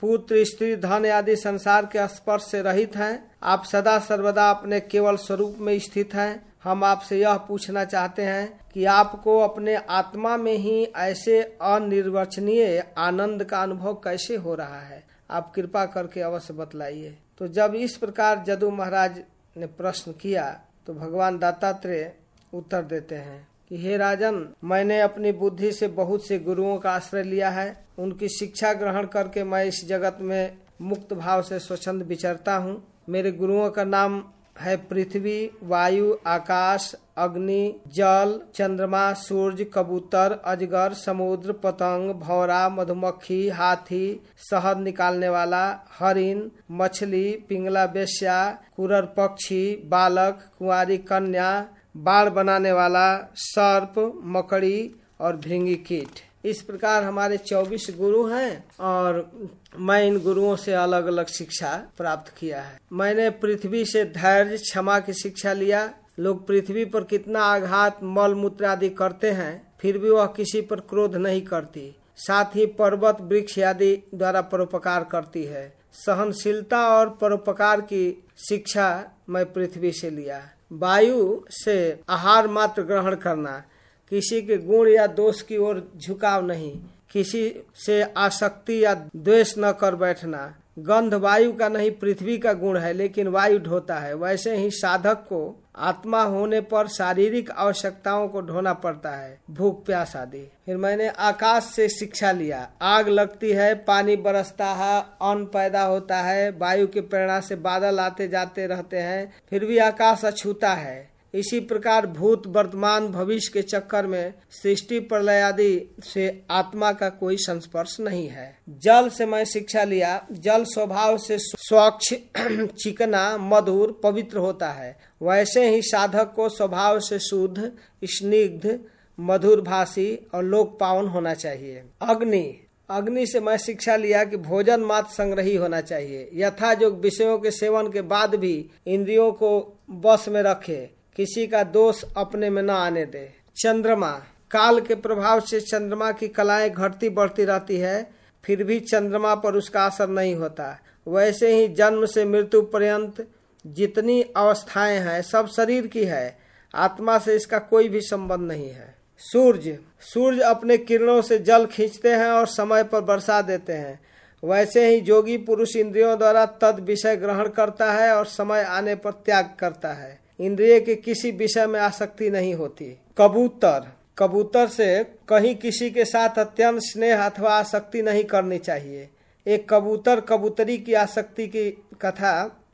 पुत्र, स्त्री, धन आदि संसार के स्पर्श से रहित हैं। आप सदा सर्वदा अपने केवल स्वरूप में स्थित हैं। हम आपसे यह पूछना चाहते हैं कि आपको अपने आत्मा में ही ऐसे अनिर्वचनीय आनंद का अनुभव कैसे हो रहा है? आप कृपा करके अवश्य बतलाइए। तो जब इस प्रकार जदू महाराज ने प्रश्न किया तो भगवान दत्तात्रेय उत्तर देते हैं कि, हे राजन, मैंने अपनी बुद्धि से बहुत से गुरुओं का आश्रय लिया है। उनकी शिक्षा ग्रहण करके मैं इस जगत में मुक्त भाव से स्वच्छंद विचरता हूँ। मेरे गुरुओं का नाम है पृथ्वी, वायु, आकाश, अग्नि, जल, चंद्रमा सूर्य कबूतर, अजगर, समुद्र, पतंग, भौरा, मधुमक्खी, हाथी, शहद निकालने वाला हरिन मछली, पिंगला बेस्या कुरर पक्षी, बालक, कुंवारी कन्या, बाढ़ बनाने वाला, सर्प, मकड़ी और भृंगी कीट। इस प्रकार हमारे चौबीस गुरु हैं और मैं इन गुरुओं से अलग अलग शिक्षा प्राप्त किया है। मैंने पृथ्वी से धैर्य, क्षमा की शिक्षा लिया। लोग पृथ्वी पर कितना आघात, मल मूत्र आदि करते हैं, फिर भी वह किसी पर क्रोध नहीं करती। साथ ही पर्वत, वृक्ष आदि द्वारा परोपकार करती है। सहनशीलता और परोपकार की शिक्षा मैं पृथ्वी से लिया। वायु से आहार मात्र ग्रहण करना किसी के गुण या दोष की ओर झुकाव नहीं। किसी से आसक्ति या द्वेष न कर बैठना। गंध वायु का नहीं, पृथ्वी का गुण है, लेकिन वायु ढोता है। वैसे ही साधक को आत्मा होने पर शारीरिक आवश्यकताओं को ढोना पड़ता है। भूख, प्यास आदि। फिर मैंने आकाश से शिक्षा लिया। आग लगती है, पानी बरसता है, अन्न पैदा होता है, वायु के प्रेरणा से बादल आते जाते रहते हैं, फिर भी आकाश अछूता है। इसी प्रकार भूत वर्तमान भविष्य के चक्कर में सृष्टि प्रलय आदि से आत्मा का कोई संस्पर्श नहीं है। जल से मैं शिक्षा लिया, जल स्वभाव से स्वच्छ, <clears throat> चिकना, मधुर, पवित्र होता है। वैसे ही साधक को स्वभाव से शुद्ध, स्निग्ध मधुर भाषी और लोक पावन होना चाहिए। अग्नि। अग्नि से मैं शिक्षा लिया कि भोजन मात्र संग्रही होना चाहिए। यथा जो विषयों के सेवन के बाद भी इंद्रियों को बस में रखे। किसी का दोष अपने में न आने दे। चंद्रमा, काल के प्रभाव से चंद्रमा की कलाएँ घटती बढ़ती रहती है, फिर भी चंद्रमा पर उसका असर नहीं होता। वैसे ही जन्म से मृत्यु पर्यंत जितनी अवस्थाएँ हैं, सब शरीर की है। आत्मा से इसका कोई भी संबंध नहीं है। सूर्य सूर्य अपने किरणों से जल खींचते हैं और समय पर बरसा देते हैं। वैसे ही जोगी पुरुष इंद्रियों द्वारा तद विषय ग्रहण करता है और समय आने पर त्याग करता है। इंद्रिय के किसी विषय में आसक्ति नहीं होती। कबूतर। कबूतर से कहीं किसी के साथ अत्यंत स्नेह अथवा आसक्ति नहीं करनी चाहिए। एक कबूतर कबूतरी की आसक्ति की कथा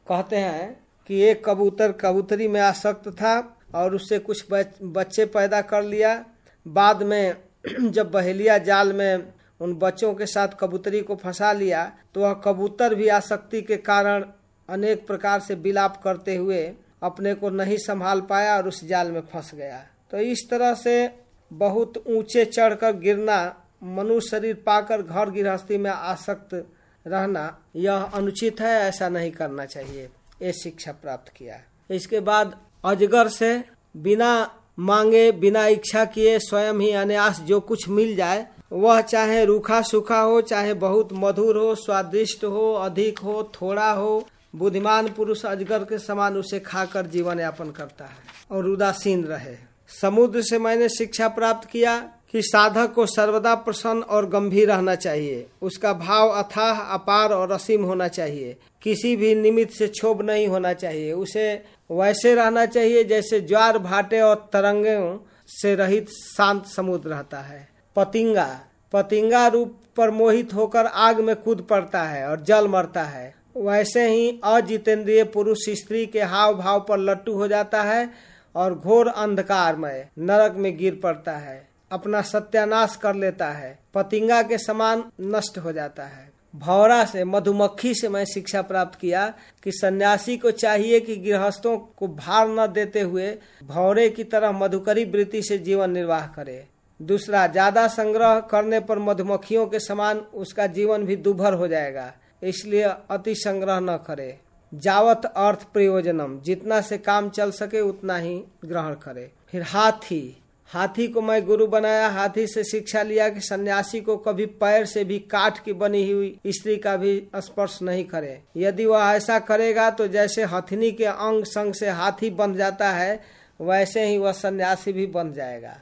कहते हैं कि एक कबूतर कबूतरी में आसक्त था और उससे कुछ बच्चे पैदा कर लिया। बाद में <clears throat> जब बहेलिया जाल में उन बच्चों के साथ कबूतरी को फंसा लिया तो वह कबूतर भी आसक्ति के कारण अनेक प्रकार से विलाप करते हुए अपने को नहीं संभाल पाया और उस जाल में फंस गया। तो इस तरह से बहुत ऊँचे चढ़कर गिरना, मनुष्य शरीर पाकर घर गृहस्थी में आसक्त रहना, यह अनुचित है, ऐसा नहीं करना चाहिए। ये शिक्षा प्राप्त किया। इसके बाद अजगर से बिना मांगे, बिना इच्छा किए स्वयं ही अनायास जो कुछ मिल जाए, वह चाहे रूखा सूखा हो, चाहे बहुत मधुर हो, स्वादिष्ट हो, अधिक हो, थोड़ा हो बुद्धिमान पुरुष अजगर के समान उसे खाकर जीवन यापन करता है और उदासीन रहे। समुद्र से मैंने शिक्षा प्राप्त किया कि साधक को सर्वदा प्रसन्न और गंभीर रहना चाहिए। उसका भाव अथाह, अपार और असीम होना चाहिए। किसी भी निमित्त से क्षोभ नहीं होना चाहिए। उसे वैसे रहना चाहिए जैसे ज्वार भाटे और तरंगों से रहित शांत समुद्र रहता है। पतिंगा पतिंगा रूप पर मोहित होकर आग में कूद पड़ता है और जल मरता है। वैसे ही अजितेंद्रिय पुरुष स्त्री के हाव भाव पर लट्टू हो जाता है और घोर अंधकार में नरक में गिर पड़ता है। अपना सत्यानाश कर लेता है। पतिंगा के समान नष्ट हो जाता है। भौरा से, मधुमक्खी से मैं शिक्षा प्राप्त किया कि सन्यासी को चाहिए कि गृहस्थों को भार न देते हुए भौरे की तरह मधुकरी वृत्ति से जीवन निर्वाह करे। दूसरा, ज़्यादा संग्रह करने पर मधुमक्खियों के समान उसका जीवन भी दुभर हो जाएगा। इसलिए अति संग्रह न करे। जावत अर्थ प्रयोजनम, जितना से काम चल सके उतना ही ग्रहण करे। फिर हाथी। हाथी को मैं गुरु बनाया, हाथी से शिक्षा लिया कि सन्यासी को कभी पैर से भी काठ की बनी हुई स्त्री का भी स्पर्श नहीं करे। यदि वह ऐसा करेगा तो जैसे हथनी के अंग संग से हाथी बंध जाता है, वैसे ही वह सन्यासी भी बन जाएगा।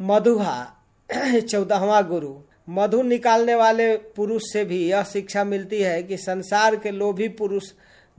मधुहा। <clears throat> चौदहवा गुरु। मधु निकालने वाले पुरुष से भी यह शिक्षा मिलती है कि संसार के लोभी पुरुष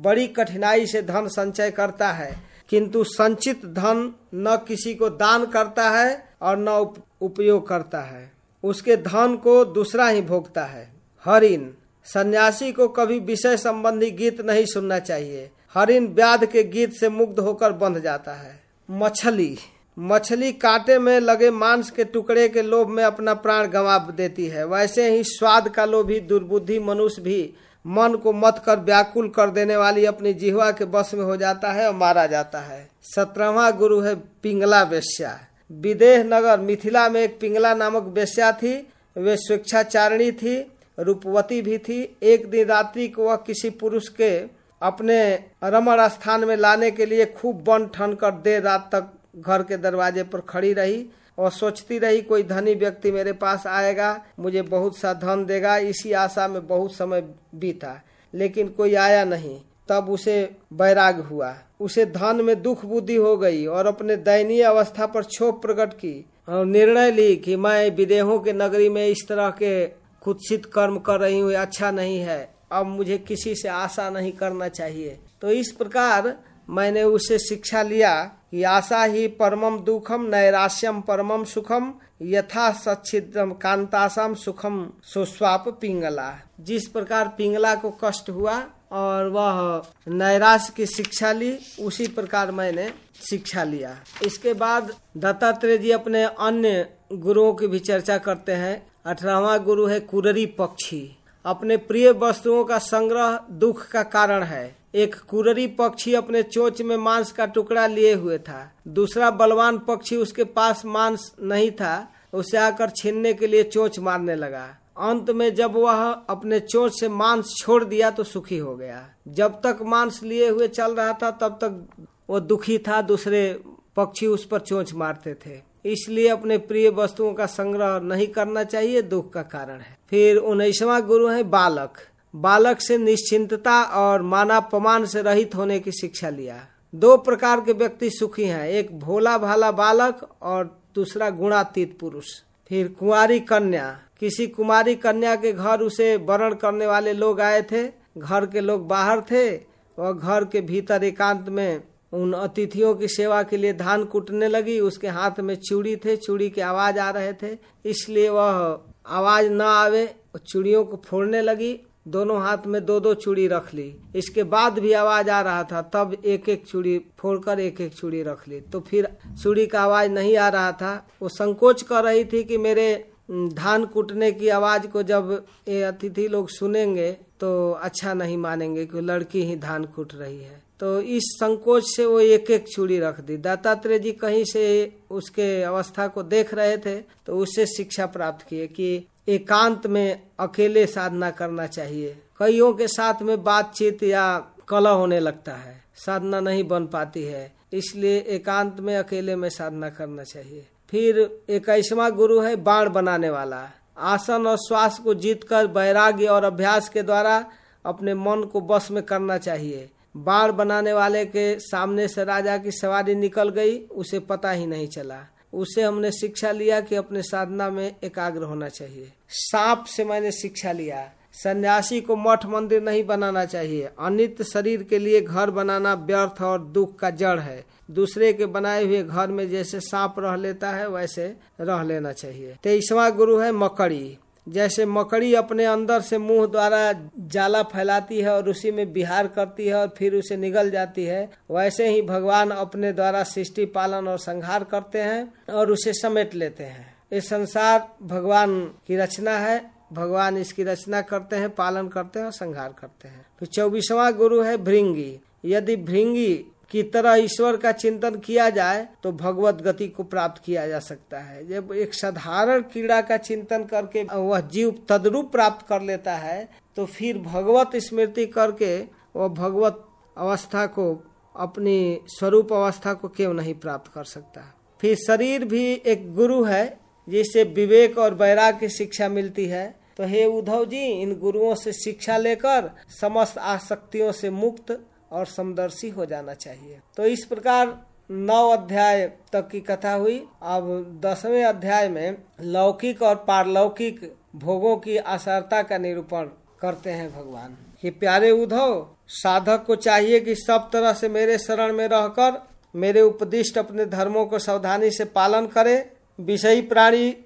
बड़ी कठिनाई से धन संचय करता है। किंतु संचित धन न किसी को दान करता है और न उपयोग करता है। उसके धन को दूसरा ही भोगता है। हरिन सन्यासी को कभी विषय संबंधी गीत नहीं सुनना चाहिए। हरिन व्याध के गीत से मुग्ध होकर बंध जाता है। मछली मछली कांटे में लगे मांस के टुकड़े के लोभ में अपना प्राण गंवा देती है। वैसे ही स्वाद का लोभी दुर्बुद्धि मनुष्य भी मन को मत कर व्याकुल कर देने वाली अपनी जिहवा के बस में हो जाता है और मारा जाता है। सत्रहवा गुरु है पिंगला वेश्या। विदेह नगर मिथिला में एक पिंगला नामक वेश्या थी। वे स्वेच्छाचारिणी थी, रूपवती भी थी। एक दिन रात्रि को वह किसी पुरुष के अपने रमण स्थान में लाने के लिए खूब बन ठन कर देर रात तक घर के दरवाजे पर खड़ी रही और सोचती रही, कोई धनी व्यक्ति मेरे पास आएगा, मुझे बहुत सा धन देगा, इसी आशा में बहुत समय बीता। लेकिन कोई आया नहीं। तब उसे बैराग हुआ। उसे धन में दुख बुद्धि हो गई और अपने दयनीय अवस्था पर क्षोभ प्रकट की और निर्णय ली कि मैं विदेहों के नगरी में इस तरह के कुत्सित कर्म कर रही हूँ अच्छा नहीं है। अब मुझे किसी से आशा नहीं करना चाहिए। तो इस प्रकार मैंने उसे शिक्षा लिया आशा ही परमम दुखम नैराश्यम परमम सुखम यथा सच्छिद्रम कांतासम सुखम सुस्वाप पिंगला। जिस प्रकार पिंगला को कष्ट हुआ और वह नैराश की शिक्षा ली, उसी प्रकार मैंने शिक्षा लिया। इसके बाद दत्तात्रेय जी अपने अन्य गुरुओं की भी चर्चा करते हैं। अठारहवा गुरु है कुररी पक्षी। अपने प्रिय वस्तुओं का संग्रह दुख का कारण है। एक कुररी पक्षी अपने चोच में मांस का टुकड़ा लिए हुए था। दूसरा बलवान पक्षी उसके पास मांस नहीं था, उसे आकर छीनने के लिए चोच मारने लगा। अंत में जब वह अपने चोच से मांस छोड़ दिया तो सुखी हो गया। जब तक मांस लिए हुए चल रहा था, तब तक वो दुखी था, दूसरे पक्षी उस पर चोच मारते थे। इसलिए अपने प्रिय वस्तुओं का संग्रह नहीं करना चाहिए, दुख का कारण है। फिर उन्नीसवा गुरु है बालक। बालक से निश्चिंतता और मानापमान से रहित होने की शिक्षा लिया। दो प्रकार के व्यक्ति सुखी हैं, एक भोला भाला बालक और दूसरा गुणातीत पुरुष। फिर कुंवारी कन्या। किसी कुमारी कन्या के घर उसे वर्ण करने वाले लोग आए थे। घर के लोग बाहर थे और घर के भीतर एकांत में उन अतिथियों की सेवा के लिए धान कूटने लगी। उसके हाथ में चूड़ी थे, चूड़ी के आवाज़ आ रहे थे। इसलिए वह आवाज़ न आवे चूड़ियों को फोड़ने लगी। दोनों हाथ में दो दो चूड़ी रख ली। इसके बाद भी आवाज़ आ रहा था, तब एक एक चूड़ी फोड़कर एक एक चूड़ी रख ली। तो फिर चूड़ी का आवाज़ नहीं आ रहा था। वो संकोच कर रही थी कि मेरे धान कूटने की आवाज़ को जब ये अतिथि लोग सुनेंगे तो अच्छा नहीं मानेंगे कि लड़की ही धान कूट रही है। तो इस संकोच से वो एक एक चूड़ी रख दी। दत्तात्रेय जी कहीं से उसके अवस्था को देख रहे थे तो उससे शिक्षा प्राप्त किए कि एकांत में अकेले साधना करना चाहिए। कईयों के साथ में बातचीत या कला होने लगता है। साधना नहीं बन पाती है, इसलिए एकांत में अकेले में साधना करना चाहिए। फिर इक्कीसवा गुरु है, बाण बनाने वाला। आसन और श्वास को जीतकर वैराग्य और अभ्यास के द्वारा अपने मन को बस में करना चाहिए। बाढ़ बनाने वाले के सामने से राजा की सवारी निकल गई, उसे पता ही नहीं चला। उसे हमने शिक्षा लिया कि अपने साधना में एकाग्र होना चाहिए। सांप से मैंने शिक्षा लिया। सन्यासी को मठ मंदिर नहीं बनाना चाहिए। अनित शरीर के लिए घर बनाना व्यर्थ और दुख का जड़ है। दूसरे के बनाए हुए घर में जैसे सांप रह लेता है, वैसे रह लेना चाहिए। तेईसवा गुरु है मकड़ी। जैसे मकड़ी अपने अंदर से मुँह द्वारा जाला फैलाती है और उसी में बिहार करती है और फिर उसे निगल जाती है, वैसे ही भगवान अपने द्वारा सृष्टि, पालन और संहार करते हैं और उसे समेट लेते हैं। ये संसार भगवान की रचना है, भगवान इसकी रचना करते हैं, पालन करते हैं और संहार करते हैं। तो चौबीसवा गुरु है भृंगी। यदि भृंगी की तरह ईश्वर का चिंतन किया जाए तो भगवत गति को प्राप्त किया जा सकता है। जब एक साधारण कीड़ा का चिंतन करके वह जीव तद्रूप प्राप्त कर लेता है तो फिर भगवत स्मृति करके वह भगवत अवस्था को, अपनी स्वरूप अवस्था को क्यों नहीं प्राप्त कर सकता? फिर शरीर भी एक गुरु है जिससे विवेक और वैराग की शिक्षा मिलती है। तो हे उद्धव जी, इन गुरुओं से शिक्षा लेकर समस्त आसक्तियों से मुक्त और समदर्शी हो जाना चाहिए। तो इस प्रकार नौ अध्याय तक की कथा हुई। अब दसवें अध्याय में लौकिक और पारलौकिक भोगों की असरता का निरूपण करते हैं भगवान। कि प्यारे उद्धव, साधक को चाहिए कि सब तरह से मेरे शरण में रहकर मेरे उपदिष्ट अपने धर्मों को सावधानी से पालन करे। विषयी प्राणी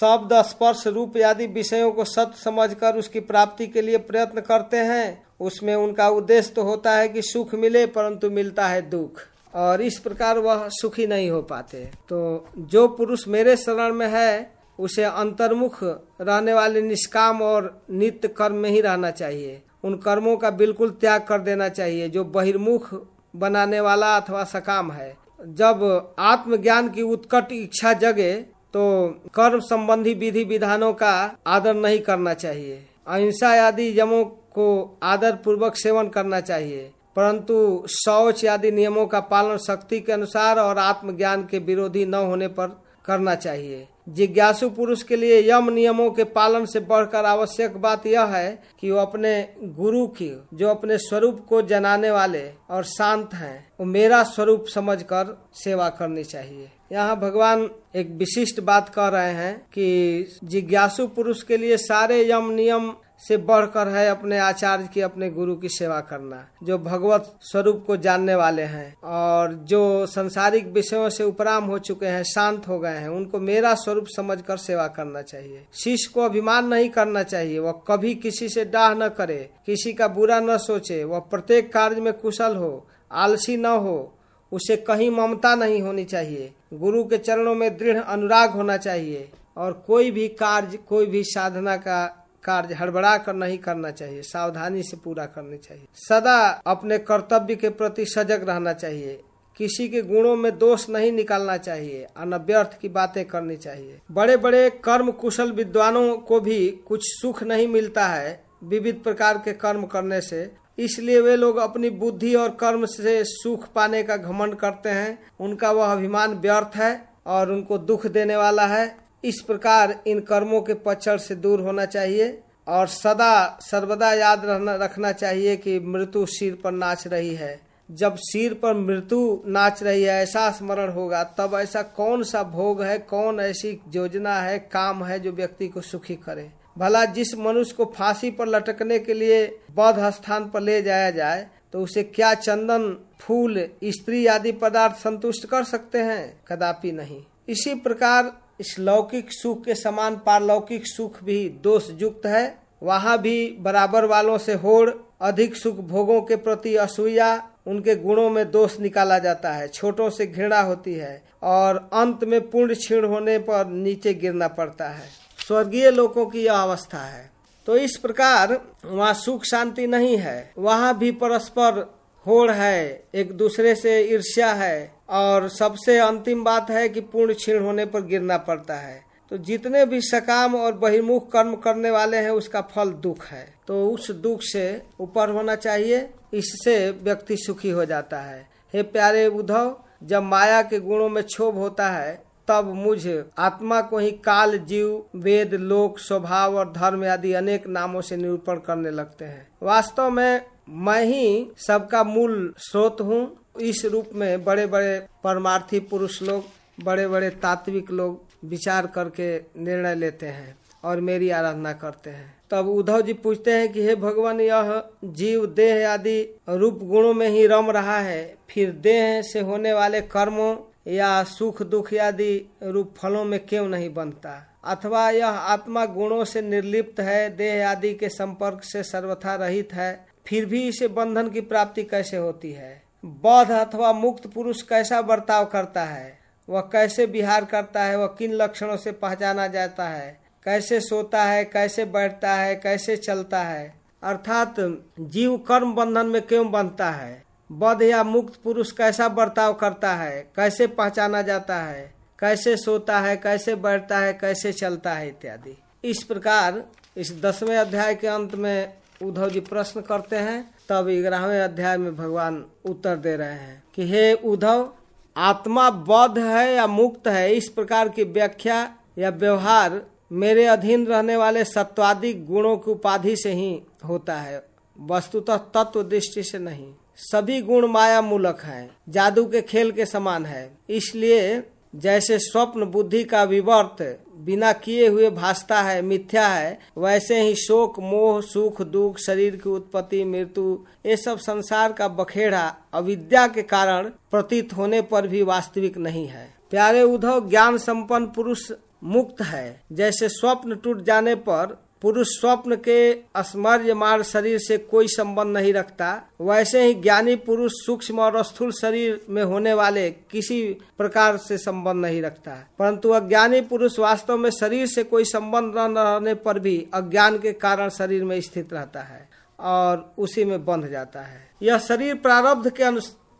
शब्द, स्पर्श, रूप आदि विषयों को सत्य समझकर उसकी प्राप्ति के लिए प्रयत्न करते हैं। उसमें उनका उद्देश्य तो होता है कि सुख मिले परंतु मिलता है दुख। और इस प्रकार वह सुखी नहीं हो पाते। तो जो पुरुष मेरे शरण में है, उसे अंतर्मुख रहने वाले निष्काम और नित्य कर्म में ही रहना चाहिए। उन कर्मों का बिल्कुल त्याग कर देना चाहिए, जो बहिर्मुख बनाने वाला अथवा सकाम है। जब आत्मज्ञान की उत्कट इच्छा जगे तो कर्म संबंधी विधि विधानों का आदर नहीं करना चाहिए। अहिंसा आदि यमों को आदर पूर्वक सेवन करना चाहिए। परंतु शौच आदि नियमों का पालन शक्ति के अनुसार और आत्मज्ञान के विरोधी न होने पर करना चाहिए। जिज्ञासु पुरुष के लिए यम नियमों के पालन से बढ़कर आवश्यक बात यह है कि वो अपने गुरु की, जो अपने स्वरूप को जनाने वाले और शांत हैं, वो मेरा स्वरूप समझकर सेवा करनी चाहिए। यहाँ भगवान एक विशिष्ट बात कह रहे हैं कि जिज्ञासु पुरुष के लिए सारे यम नियम से बढ़कर है अपने आचार्य की, अपने गुरु की सेवा करना, जो भगवत स्वरूप को जानने वाले हैं और जो संसारिक विषयों से उपराम हो चुके हैं, शांत हो गए हैं, उनको मेरा स्वरूप समझकर सेवा करना चाहिए। शिष्य को अभिमान नहीं करना चाहिए। वह कभी किसी से डाह न करे, किसी का बुरा न सोचे, वह प्रत्येक कार्य में कुशल हो, आलसी न हो, उसे कहीं ममता नहीं होनी चाहिए। गुरु के चरणों में दृढ़ अनुराग होना चाहिए और कोई भी कार्य, कोई भी साधना का कार्य हड़बड़ा कर नहीं करना चाहिए, सावधानी से पूरा करनी चाहिए। सदा अपने कर्तव्य के प्रति सजग रहना चाहिए। किसी के गुणों में दोष नहीं निकालना चाहिए, अनव्यर्थ की बातें करनी चाहिए। बड़े बड़े कर्म कुशल विद्वानों को भी कुछ सुख नहीं मिलता है विविध प्रकार के कर्म करने से। इसलिए वे लोग अपनी बुद्धि और कर्म से सुख पाने का घमंड करते हैं। उनका वह अभिमान व्यर्थ है और उनको दुख देने वाला है। इस प्रकार इन कर्मों के पक्षण से दूर होना चाहिए और सदा सर्वदा याद रहना, रखना चाहिए कि मृत्यु सिर पर नाच रही है। जब सिर पर मृत्यु नाच रही है, ऐसा स्मरण होगा, तब ऐसा कौन सा भोग है, कौन ऐसी योजना है, काम है जो व्यक्ति को सुखी करे। भला जिस मनुष्य को फांसी पर लटकने के लिए बौद्ध स्थान पर ले जाया जाए तो उसे क्या चंदन, फूल, स्त्री आदि पदार्थ संतुष्ट कर सकते हैं? कदापि नहीं। इसी प्रकार इस लौकिक सुख के समान पारलौकिक सुख भी दोष युक्त है। वहाँ भी बराबर वालों से होड़, अधिक सुख भोगों के प्रति असूया, उनके गुणों में दोष निकाला जाता है। छोटों से घृणा होती है और अंत में पूर्ण क्षीण होने पर नीचे गिरना पड़ता है। स्वर्गीय लोगों की यह अवस्था है। तो इस प्रकार वहाँ सुख शांति नहीं है। वहाँ भी परस्पर होड़ है, एक दूसरे से ईर्ष्या है। और सबसे अंतिम बात है कि पूर्ण क्षीण होने पर गिरना पड़ता है। तो जितने भी सकाम और बहिर्मुख कर्म करने वाले हैं, उसका फल दुख है। तो उस दुख से ऊपर होना चाहिए, इससे व्यक्ति सुखी हो जाता है। हे प्यारे उद्धव, जब माया के गुणों में क्षोभ होता है, तब मुझ आत्मा को ही काल, जीव, वेद, लोक, स्वभाव और धर्म आदि अनेक नामों से निरूपण करने लगते हैं। वास्तव में मैं ही सबका मूल स्रोत हूँ। इस रूप में बड़े बड़े परमार्थी पुरुष लोग बड़े बड़े तात्विक लोग विचार करके निर्णय लेते हैं और मेरी आराधना करते हैं। तब उद्धव जी पूछते हैं कि, हे भगवान, यह जीव, देह आदि रूप गुणों में ही रम रहा है, फिर देह से होने वाले कर्मों या सुख दुख आदि रूप फलों में क्यों नहीं बनता? अथवा यह आत्मा गुणों से निर्लिप्त है, देह आदि के संपर्क से सर्वथा रहित है, फिर भी इसे बंधन की प्राप्ति कैसे होती है? बौद्ध अथवा मुक्त पुरुष कैसा बर्ताव करता है? वह कैसे विहार करता है? वह किन लक्षणों से पहचाना जाता है? कैसे सोता है? कैसे बैठता है? कैसे चलता है? अर्थात, जीव कर्म बंधन में क्यों बनता है? बौद्ध या मुक्त पुरुष कैसा बर्ताव करता है? कैसे पहचाना जाता है? कैसे सोता है? कैसे बैठता है? कैसे चलता है? इत्यादि। इस प्रकार, इस दसवें अध्याय के अंत में उद्धव जी प्रश्न करते हैं। तब ग्यारहवें अध्याय में भगवान उत्तर दे रहे हैं कि हे उद्धव, आत्मा बौद्ध है या मुक्त है? इस प्रकार की व्याख्या या व्यवहार मेरे अधीन रहने वाले सत्वादिक गुणों की उपाधि से ही होता है। वस्तुतः तत्व दृष्टि से नहीं। सभी गुण माया मूलक है। जादू के खेल के समान है। इसलिए जैसे स्वप्न बुद्धि का विवर्त बिना किए हुए भासता है, मिथ्या है। वैसे ही शोक, मोह, सुख, दुख, शरीर की उत्पत्ति, मृत्यु, ये सब संसार का बखेड़ा, अविद्या के कारण प्रतीत होने पर भी वास्तविक नहीं है। प्यारे उद्धव, ज्ञान संपन्न पुरुष मुक्त है। जैसे स्वप्न टूट जाने पर पुरुष स्वप्न के स्मर्यमाण शरीर से कोई संबंध नहीं रखता। वैसे ही ज्ञानी पुरुष सूक्ष्म और स्थूल शरीर में होने वाले किसी प्रकार से संबंध नहीं रखता। परंतु अज्ञानी पुरुष वास्तव में शरीर से कोई संबंध न रहने पर भी अज्ञान के कारण शरीर में स्थित रहता है और उसी में बंध जाता है। यह शरीर प्रारब्ध के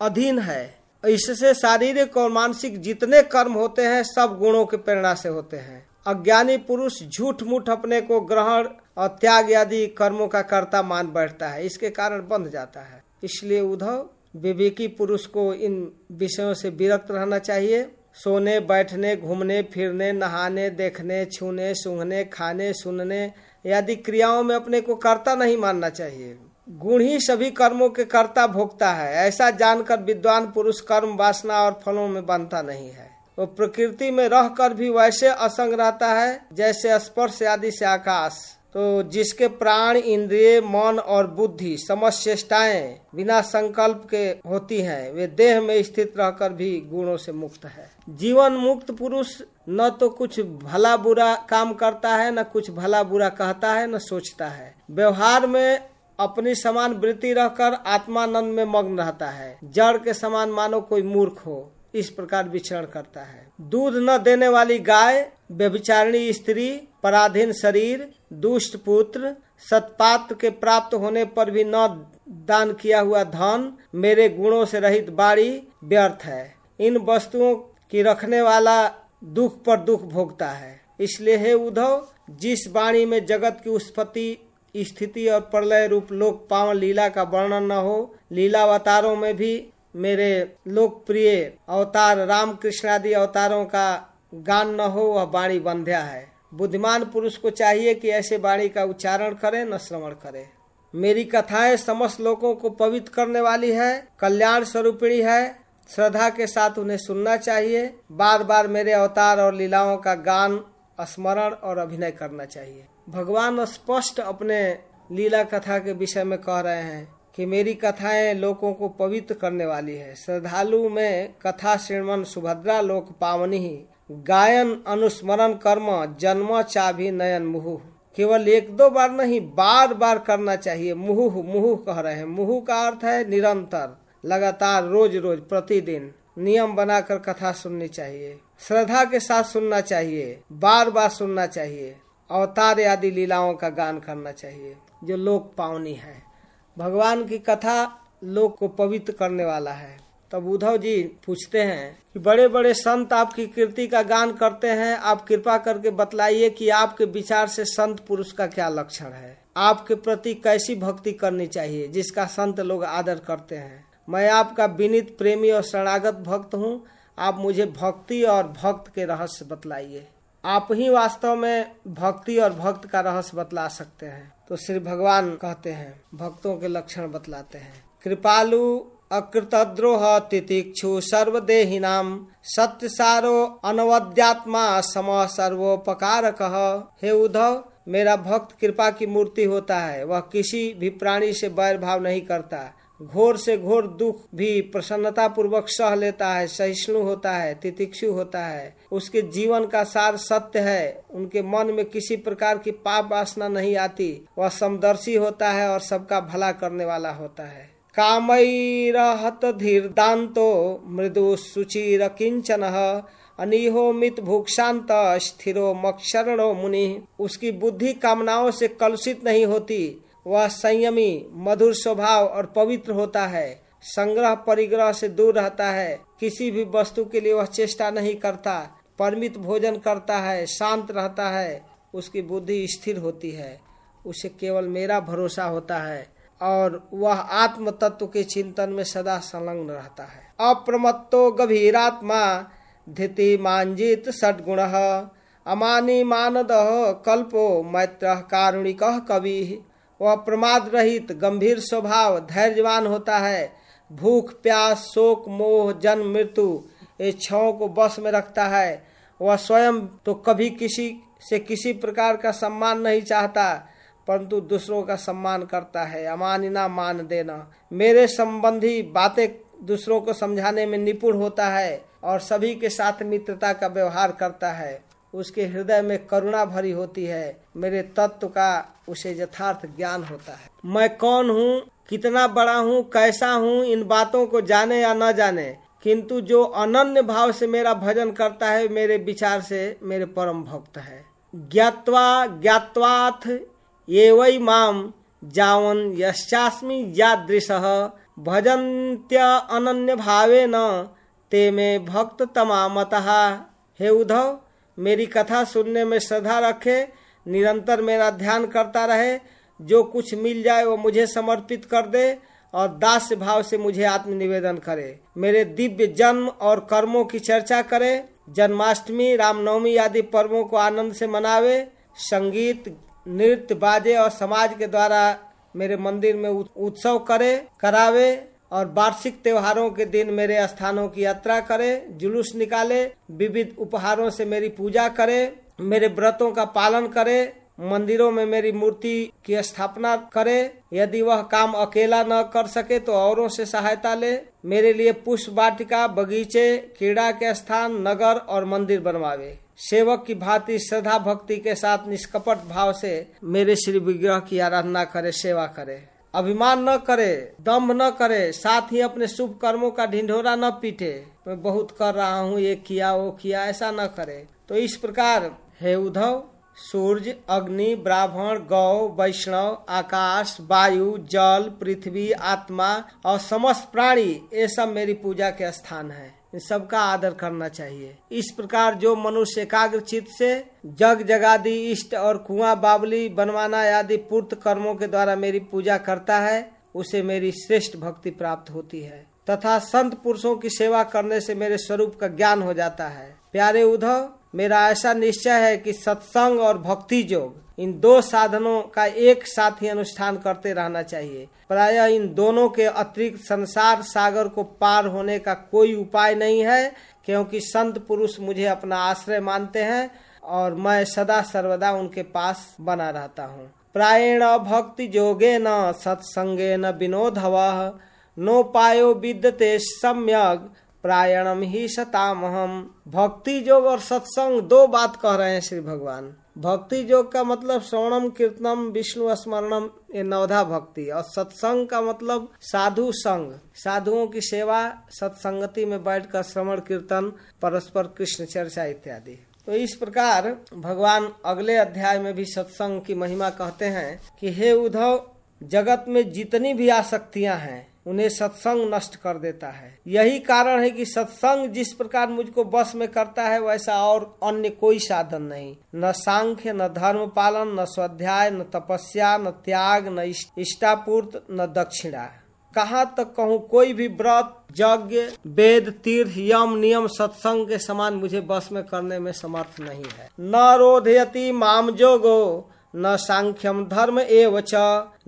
अधीन है। इससे शारीरिक और मानसिक जितने कर्म होते हैं, सब गुणों के प्रेरणा से होते हैं। अज्ञानी पुरुष झूठ मूठ अपने को ग्रहण और त्याग आदि कर्मों का कर्ता मान बैठता है। इसके कारण बंध जाता है। इसलिए उद्धव विवेकी पुरुष को इन विषयों से विरक्त रहना चाहिए। सोने, बैठने, घूमने, फिरने, नहाने, देखने, छूने, सूंघने, खाने, सुनने आदि क्रियाओं में अपने को कर्ता नहीं मानना चाहिए। गुण ही सभी कर्मों के कर्ता भोगता है। ऐसा जानकर विद्वान पुरुष कर्म वासना और फलों में बनता नहीं है। वो प्रकृति में रहकर भी वैसे असंग रहता है, जैसे स्पर्श आदि से आकाश। तो जिसके प्राण, इंद्रिय, मन और बुद्धि समस्त समचेष्टाएँ बिना संकल्प के होती हैं, वे देह में स्थित रहकर भी गुणों से मुक्त है। जीवन मुक्त पुरुष न तो कुछ भला बुरा काम करता है, न कुछ भला बुरा कहता है, न सोचता है। व्यवहार में अपनी समान वृत्ति रहकर आत्मानंद में मग्न रहता है। जड़ के समान मानो कोई मूर्ख हो। इस प्रकार विचरण करता है। दूध न देने वाली गाय, व्यभिचारिणी स्त्री, पराधीन शरीर, दुष्ट पुत्र, सत्पात्र के प्राप्त होने पर भी न दान किया हुआ धन मेरे गुणों से रहित बाड़ी व्यर्थ है। इन वस्तुओं की रखने वाला दुख पर दुख भोगता है। इसलिए हे उद्धव, जिस वाणी में जगत की उत्पत्ति, स्थिति और प्रलय रूप लोक पावन लीला का वर्णन न हो लीला अवतारों में भी मेरे लोकप्रिय अवतार राम कृष्ण आदि अवतारों का गान न हो, वह वाणी बंध्या है। बुद्धिमान पुरुष को चाहिए कि ऐसे वाणी का उच्चारण करे, न श्रवण करे। मेरी कथाएँ समस्त लोगों को पवित्र करने वाली है, कल्याण स्वरूपिणी है। श्रद्धा के साथ उन्हें सुनना चाहिए। बार बार मेरे अवतार और लीलाओं का गान, स्मरण और अभिनय करना चाहिए। भगवान स्पष्ट अपने लीला कथा के विषय में कह रहे हैं। कि मेरी कथाएँ लोगों को पवित्र करने वाली है। श्रद्धालु में कथा श्रीमन सुभद्रा लोक पावनी, गायन, अनुस्मरण, कर्म जन्म चाभी नयन, मुहु। केवल एक दो बार नहीं बार बार करना चाहिए। मुहु मुहु कह रहे हैं। मुहु का अर्थ है निरंतर, लगातार रोज रोज प्रतिदिन। नियम बनाकर कथा सुननी चाहिए। श्रद्धा के साथ सुनना चाहिए। बार बार सुनना चाहिए। अवतार आदि लीलाओं का गान करना चाहिए, जो लोक पावनी है। भगवान की कथा लोग को पवित्र करने वाला है। तब उद्धव जी पूछते हैं कि बड़े बड़े संत आपकी कीर्ति का गान करते हैं, आप कृपा करके बतलाइए कि आपके विचार से संत पुरुष का क्या लक्षण है। आपके प्रति कैसी भक्ति करनी चाहिए, जिसका संत लोग आदर करते हैं। मैं आपका विनित प्रेमी और शरणागत भक्त हूँ, आप मुझे भक्ति और भक्त के रहस्य बतलाइए। आप ही वास्तव में भक्ति और भक्त का रहस्य बतला सकते हैं। तो श्री भगवान कहते हैं, भक्तों के लक्षण बतलाते हैं। कृपालु अकृतद्रोह तितिक्षु सर्व नाम सत्य सारो अनवद्यात्मा सम सर्वोपकार कह हे उद्धव, मेरा भक्त कृपा की मूर्ति होता है, वह किसी भी प्राणी से बैर भाव नहीं करता। घोर से घोर दुख भी प्रसन्नता पूर्वक सह लेता है, सहिष्णु होता है, तितिक्षु होता है। उसके जीवन का सार सत्य है। उनके मन में किसी प्रकार की पाप वासना नहीं आती। वह समदर्शी होता है और सबका भला करने वाला होता है। कामत धीर दांतो मृदु सुचिर किंचन। अनिहो मित भूक्षांत स्थिरो मक्षरणो मुनि। उसकी बुद्धि कामनाओं से कलुषित नहीं होती। वह संयमी, मधुर स्वभाव और पवित्र होता है। संग्रह परिग्रह से दूर रहता है। किसी भी वस्तु के लिए वह चेष्टा नहीं करता। परमित भोजन करता है, शांत रहता है। उसकी बुद्धि स्थिर होती है। उसे केवल मेरा भरोसा होता है और वह आत्म तत्व के चिंतन में सदा संलग्न रहता है। अप्रमत्तो गभीरात्मा धिति मांजित सदगुण। अमानी मानद कल्पो मैत्र कारुणिक कवि। वह प्रमाद रहित, गंभीर स्वभाव, धैर्यवान होता है। भूख, प्यास, शोक, मोह, जन्म, मृत्यु, ये छओं को बस में रखता है। वह स्वयं तो कभी किसी से किसी प्रकार का सम्मान नहीं चाहता, परंतु दूसरों का सम्मान करता है। अमानिना, मान देना। मेरे संबंधी बातें दूसरों को समझाने में निपुण होता है और सभी के साथ मित्रता का व्यवहार करता है। उसके हृदय में करुणा भरी होती है। मेरे तत्व का उसे यथार्थ ज्ञान होता है। मैं कौन हूँ, कितना बड़ा हूँ, कैसा हूँ, इन बातों को जाने या न जाने, किंतु जो अनन्य भाव से मेरा भजन करता है, मेरे विचार से मेरे परम भक्त है। ज्ञात्वा ज्ञात्वाथ ये वही माम जावन यश्चास्मी यादृश, भजन्त्य अनन्य भावे न ते में भक्त तमामतः। हे उद्धव, मेरी कथा सुनने में श्रद्धा रखे निरंतर मेरा ध्यान करता रहे, जो कुछ मिल जाए वो मुझे समर्पित कर दे और दास भाव से मुझे आत्मनिवेदन करे। मेरे दिव्य जन्म और कर्मों की चर्चा करे। जन्माष्टमी, रामनवमी आदि पर्वों को आनंद से मनावे। संगीत, नृत्य, बाजे और समाज के द्वारा मेरे मंदिर में उत्सव करे, करावे और वार्षिक त्योहारों के दिन मेरे स्थानों की यात्रा करे, जुलूस निकाले, विविध उपहारों से मेरी पूजा करे। मेरे व्रतों का पालन करे, मंदिरों में मेरी मूर्ति की स्थापना करे। यदि वह काम अकेला न कर सके तो औरों से सहायता ले। मेरे लिए पुष्प वाटिका बगीचे, क्रीड़ा के स्थान, नगर और मंदिर बनवावे। सेवक की भांति श्रद्धा भक्ति के साथ निष्कपट भाव से मेरे श्री विग्रह की आराधना करे, सेवा करे। अभिमान न करे, दम्भ न करे, साथ ही अपने शुभ कर्मों का ढिंढोरा न पीटे। मैं बहुत कर रहा हूँ, ये किया, वो किया, ऐसा न करे। तो इस प्रकार हे उद्धव सूर्य अग्नि, ब्राह्मण, गौ, वैष्णव, आकाश, वायु, जल, पृथ्वी, आत्मा और समस्त प्राणी, ये सब मेरी पूजा के स्थान है। इन सबका आदर करना चाहिए। इस प्रकार जो मनुष्य एकाग्र चित्त से जग, जगादि, इष्ट और कुआ, बावली, बनवाना आदि पूर्त कर्मों के द्वारा मेरी पूजा करता है, उसे मेरी श्रेष्ठ भक्ति प्राप्त होती है। तथा संत पुरुषों की सेवा करने से मेरे स्वरूप का ज्ञान हो जाता है। प्यारे उद्धव मेरा ऐसा निश्चय है कि सत्संग और भक्ति योग इन दो साधनों का एक साथ ही अनुष्ठान करते रहना चाहिए। प्रायः इन दोनों के अतिरिक्त संसार सागर को पार होने का कोई उपाय नहीं है, क्योंकि संत पुरुष मुझे अपना आश्रय मानते हैं और मैं सदा सर्वदा उनके पास बना रहता हूँ। प्रायण भक्ति जोगे न सत्संगे न विनोद नो पायो विद्यते सम्यक प्रायणम ही सताम हम भक्ति योग और सत्संग दो बात कह रहे हैं श्री भगवान। भक्ति योग का मतलब श्रवणम, कीर्तनम, विष्णु स्मरणम, ये नवधा भक्ति। और सत्संग का मतलब साधु संग। साधुओं की सेवा, सत्संगति में बैठकर श्रवण, कीर्तन, परस्पर कृष्ण चर्चा इत्यादि। तो इस प्रकार भगवान अगले अध्याय में भी सत्संग की महिमा कहते हैं कि हे उद्धव, जगत में जितनी भी आसक्तियाँ हैं उन्हें सत्संग नष्ट कर देता है। यही कारण है कि सत्संग जिस प्रकार मुझको बस में करता है, वैसा और अन्य कोई साधन नहीं। न सांख्य, न धर्म पालन, न स्वाध्याय, न तपस्या, न त्याग, न इष्टापूर्त, न दक्षिणा। कहाँ तक कहूँ, कोई भी व्रत, यज्ञ, वेद, तीर्थ, यम, नियम, सत्संग के समान मुझे बस में करने में समर्थ नहीं है। न रोधयति माम जोगो, न सांख्यम धर्म एवच,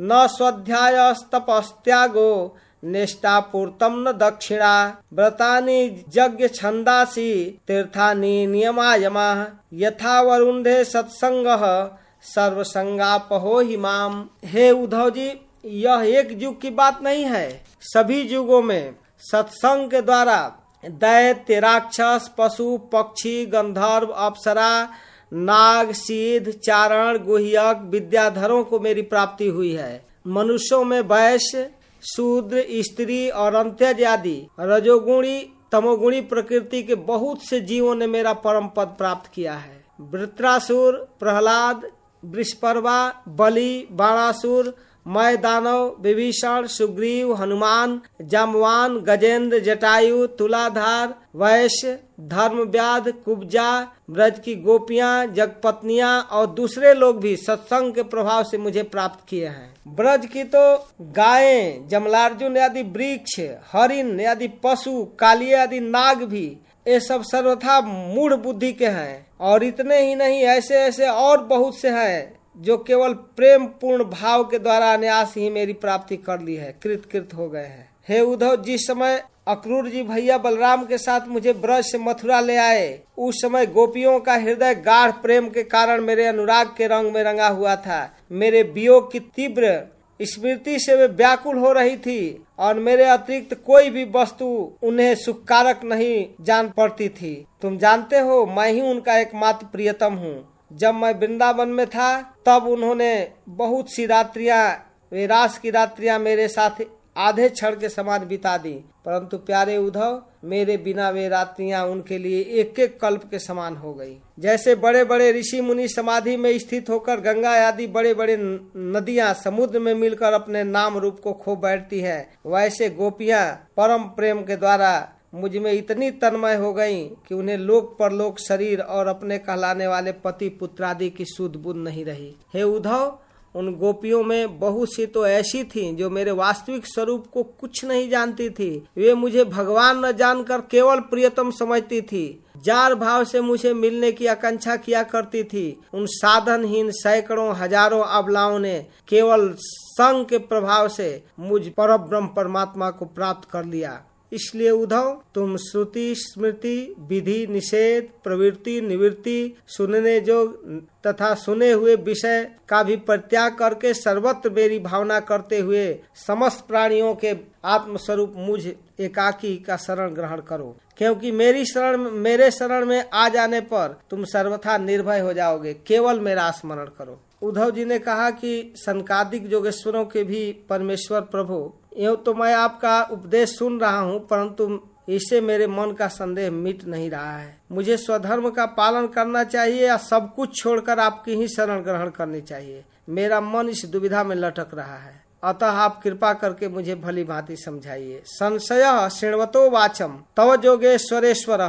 न स्वाध्याय तपस्त्यागो निष्ठापूर्तम न दक्षिणा। व्रतानि यज्ञ छंदासी तीर्थानि नियमायमा। यथा वरुंधे सत्संग सर्वसंगापहो हिमाम हे उद्धव जी यह एक युग की बात नहीं है। सभी युगों में सत्संग के द्वारा दैत्य, राक्षस, पशु, पक्षी, गंधर्व, अप्सरा, नाग सिद्ध चारण, गुहियक, विद्याधरों को मेरी प्राप्ति हुई है। मनुष्यों में वैश्य शूद्र, स्त्री और अंत्यज आदि रजोगुणी, तमोगुणी प्रकृति के बहुत से जीवों ने मेरा परम पद प्राप्त किया है। वृत्रासुर, प्रहलाद, वृषपर्वा, बलि, बाणासुर, मय दानव, विभीषण, सुग्रीव, हनुमान, जामवान, गजेंद्र, जटायु, तुलाधार, वैश्य धर्म व्याध कुब्जा ब्रज की गोपियाँ, जगपत्नियाँ और दूसरे लोग भी सत्संग के प्रभाव से मुझे प्राप्त किए हैं। ब्रज की तो गायें, जमलार्जुन आदि वृक्ष, हरिण आदि पशु कालिए आदि नाग भी, ये सब सर्वथा मूढ़ बुद्धि के हैं। और इतने ही नहीं ऐसे ऐसे और बहुत से हैं, जो केवल प्रेम पूर्ण भाव के द्वारा अन्यास ही मेरी प्राप्ति कर ली है कृत कृत हो गए हैं। हे उद्धव, जिस समय अक्रूर जी भैया बलराम के साथ मुझे ब्रज से मथुरा ले आए। उस समय गोपियों का हृदय गाढ़ प्रेम के कारण मेरे अनुराग के रंग में रंगा हुआ था। मेरे वियोग की तीव्र स्मृति से वे व्याकुल हो रही थी और मेरे अतिरिक्त कोई भी वस्तु उन्हें सुखकारक नहीं जान पड़ती थी। तुम जानते हो, मैं ही उनका एकमात्र प्रियतम हूँ। जब मैं वृंदावन में था, तब उन्होंने बहुत सी रात्रियाँ, वे रास की रात्रियाँ मेरे साथ आधे क्षण के समान बिता दी। परंतु प्यारे उद्धव, मेरे बिना वे रात्रियाँ उनके लिए एक एक कल्प के समान हो गई। जैसे बड़े बड़े ऋषि मुनि समाधि में स्थित होकर गंगा आदि बड़े बड़े नदियाँ समुद्र में मिलकर अपने नाम रूप को खो बैठती है, वैसे गोपियाँ परम प्रेम के द्वारा मुझमें इतनी तन्मय हो गईं कि उन्हें लोक परलोक शरीर और अपने कहलाने वाले पति पुत्रादि की सुध बुद्ध नहीं रही। हे उद्धव उन गोपियों में बहुत सी तो ऐसी थी जो मेरे वास्तविक स्वरूप को कुछ नहीं जानती थी। वे मुझे भगवान न जानकर केवल प्रियतम समझती थी। जार भाव से मुझे मिलने की आकांक्षा किया करती थी। उन साधनहीन सैकड़ों, हज़ारों अबलाओं ने केवल संघ के प्रभाव से मुझ पर ब्रह्म परमात्मा को प्राप्त कर लिया। इसलिए उद्धव तुम श्रुति, स्मृति, विधि, निषेध, प्रवृत्ति, निवृत्ति, सुनने जो तथा सुने हुए विषय का भी परित्याग करके सर्वत्र मेरी भावना करते हुए समस्त प्राणियों के आत्मस्वरूप मुझ एकाकी का शरण ग्रहण करो। क्योंकि मेरी शरण, मेरे शरण में आ जाने पर तुम सर्वथा निर्भय हो जाओगे। केवल मेरा स्मरण करो। उद्धव जी ने कहा कि संकादिक जोगेश्वरों के भी परमेश्वर प्रभु यूँ तो मैं आपका उपदेश सुन रहा हूँ, परंतु इससे मेरे मन का संदेह मिट नहीं रहा है। मुझे स्वधर्म का पालन करना चाहिए या सब कुछ छोड़कर आपकी ही शरण ग्रहण करनी चाहिए? मेरा मन इस दुविधा में लटक रहा है। अतः आप कृपा करके मुझे भली भांति समझाइए। संशय श्रेणवतो वाचम, तव जोगेश्वरेश्वर,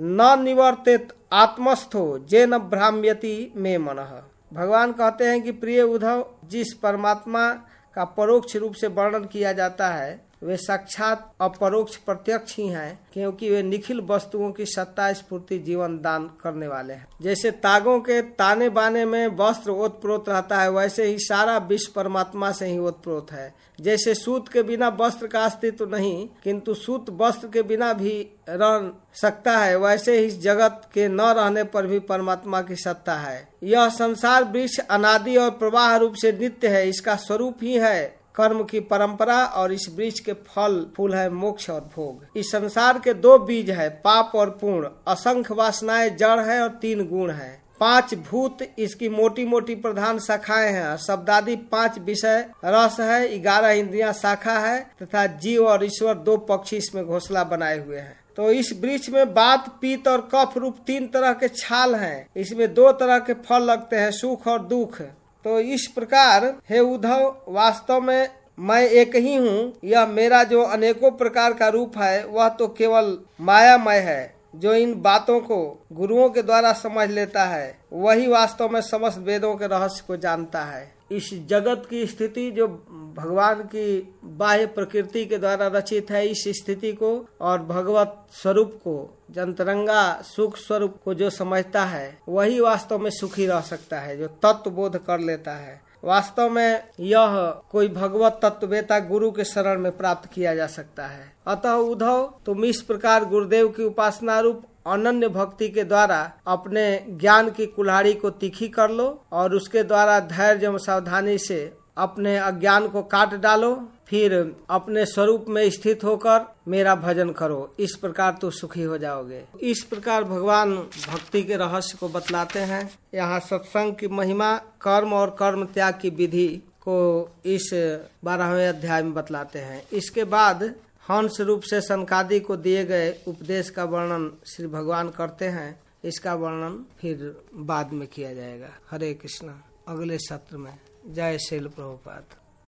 न निवर्तित आत्मस्थो, जे न भ्राम्यति में मन। भगवान कहते हैं कि प्रिय उद्धव, जिस परमात्मा का परोक्ष रूप से वर्णन किया जाता है। वे साक्षात अपरोक्ष प्रत्यक्ष ही हैं, क्योंकि वे निखिल वस्तुओं की सत्ता स्फूर्ति जीवन दान करने वाले हैं। जैसे तागों के ताने बाने में वस्त्र ओतप्रोत रहता है, वैसे ही सारा विश्व परमात्मा से ही ओतप्रोत है। जैसे सूत के बिना वस्त्र का अस्तित्व नहीं, किंतु सूत वस्त्र के बिना भी रह सकता है, वैसे ही जगत के न रहने पर भी परमात्मा की सत्ता है। यह संसार वृक्ष, अनादि और प्रवाह रूप से नित्य है, इसका स्वरूप ही है। कर्म की परंपरा और इस वृक्ष के फल, फूल है मोक्ष और भोग। इस संसार के दो बीज है, पाप और पूर्ण। असंख्य वासनाएँ जड़ है और तीन गुण है। पाँच भूत इसकी मोटी मोटी प्रधान शाखाएँ हैं शब्दादि पाँच विषय रस है, ग्यारह इंद्रिया शाखा है तथा जीव और ईश्वर दो पक्षी इसमें घोसला बनाए हुए हैं। तो इस वृक्ष में बात, पीत और कफ रूप तीन तरह के छाल हैं। इसमें दो तरह के फल लगते हैं, सुख और दुख। तो इस प्रकार, हे उद्धव, वास्तव में मैं एक ही हूँ। यह मेरा जो अनेकों प्रकार का रूप है, वह तो केवल मायामय है, जो इन बातों को गुरुओं के द्वारा समझ लेता है। वही वास्तव में समस्त वेदों के रहस्य को जानता है। इस जगत की स्थिति जो भगवान की बाह्य प्रकृति के द्वारा रचित है, इस स्थिति को और भगवत स्वरूप को जंतरंगा सुख स्वरूप को जो समझता है, वही वास्तव में सुखी रह सकता है, जो तत्व बोध कर लेता है। वास्तव में यह कोई भगवत तत्ववेता गुरु के शरण में प्राप्त किया जा सकता है। अतः उद्धव, तुम इस प्रकार गुरुदेव की उपासना रूप अनन्य भक्ति के द्वारा अपने ज्ञान की कुल्हाड़ी को तीखी कर लो और उसके द्वारा धैर्य सावधानी से अपने अज्ञान को काट डालो। फिर अपने स्वरूप में स्थित होकर मेरा भजन करो। इस प्रकार तो सुखी हो जाओगे। इस प्रकार भगवान भक्ति के रहस्य को बतलाते हैं। यहाँ सत्संग की महिमा, कर्म और कर्म त्याग की विधि को इस बारहवें अध्याय में बतलाते हैं। इसके बाद हंस रूप से संकादि को दिए गए उपदेश का वर्णन श्री भगवान करते हैं। इसका वर्णन फिर बाद में किया जाएगा। हरे कृष्णा। अगले सत्र में। जय शैल प्रभुपात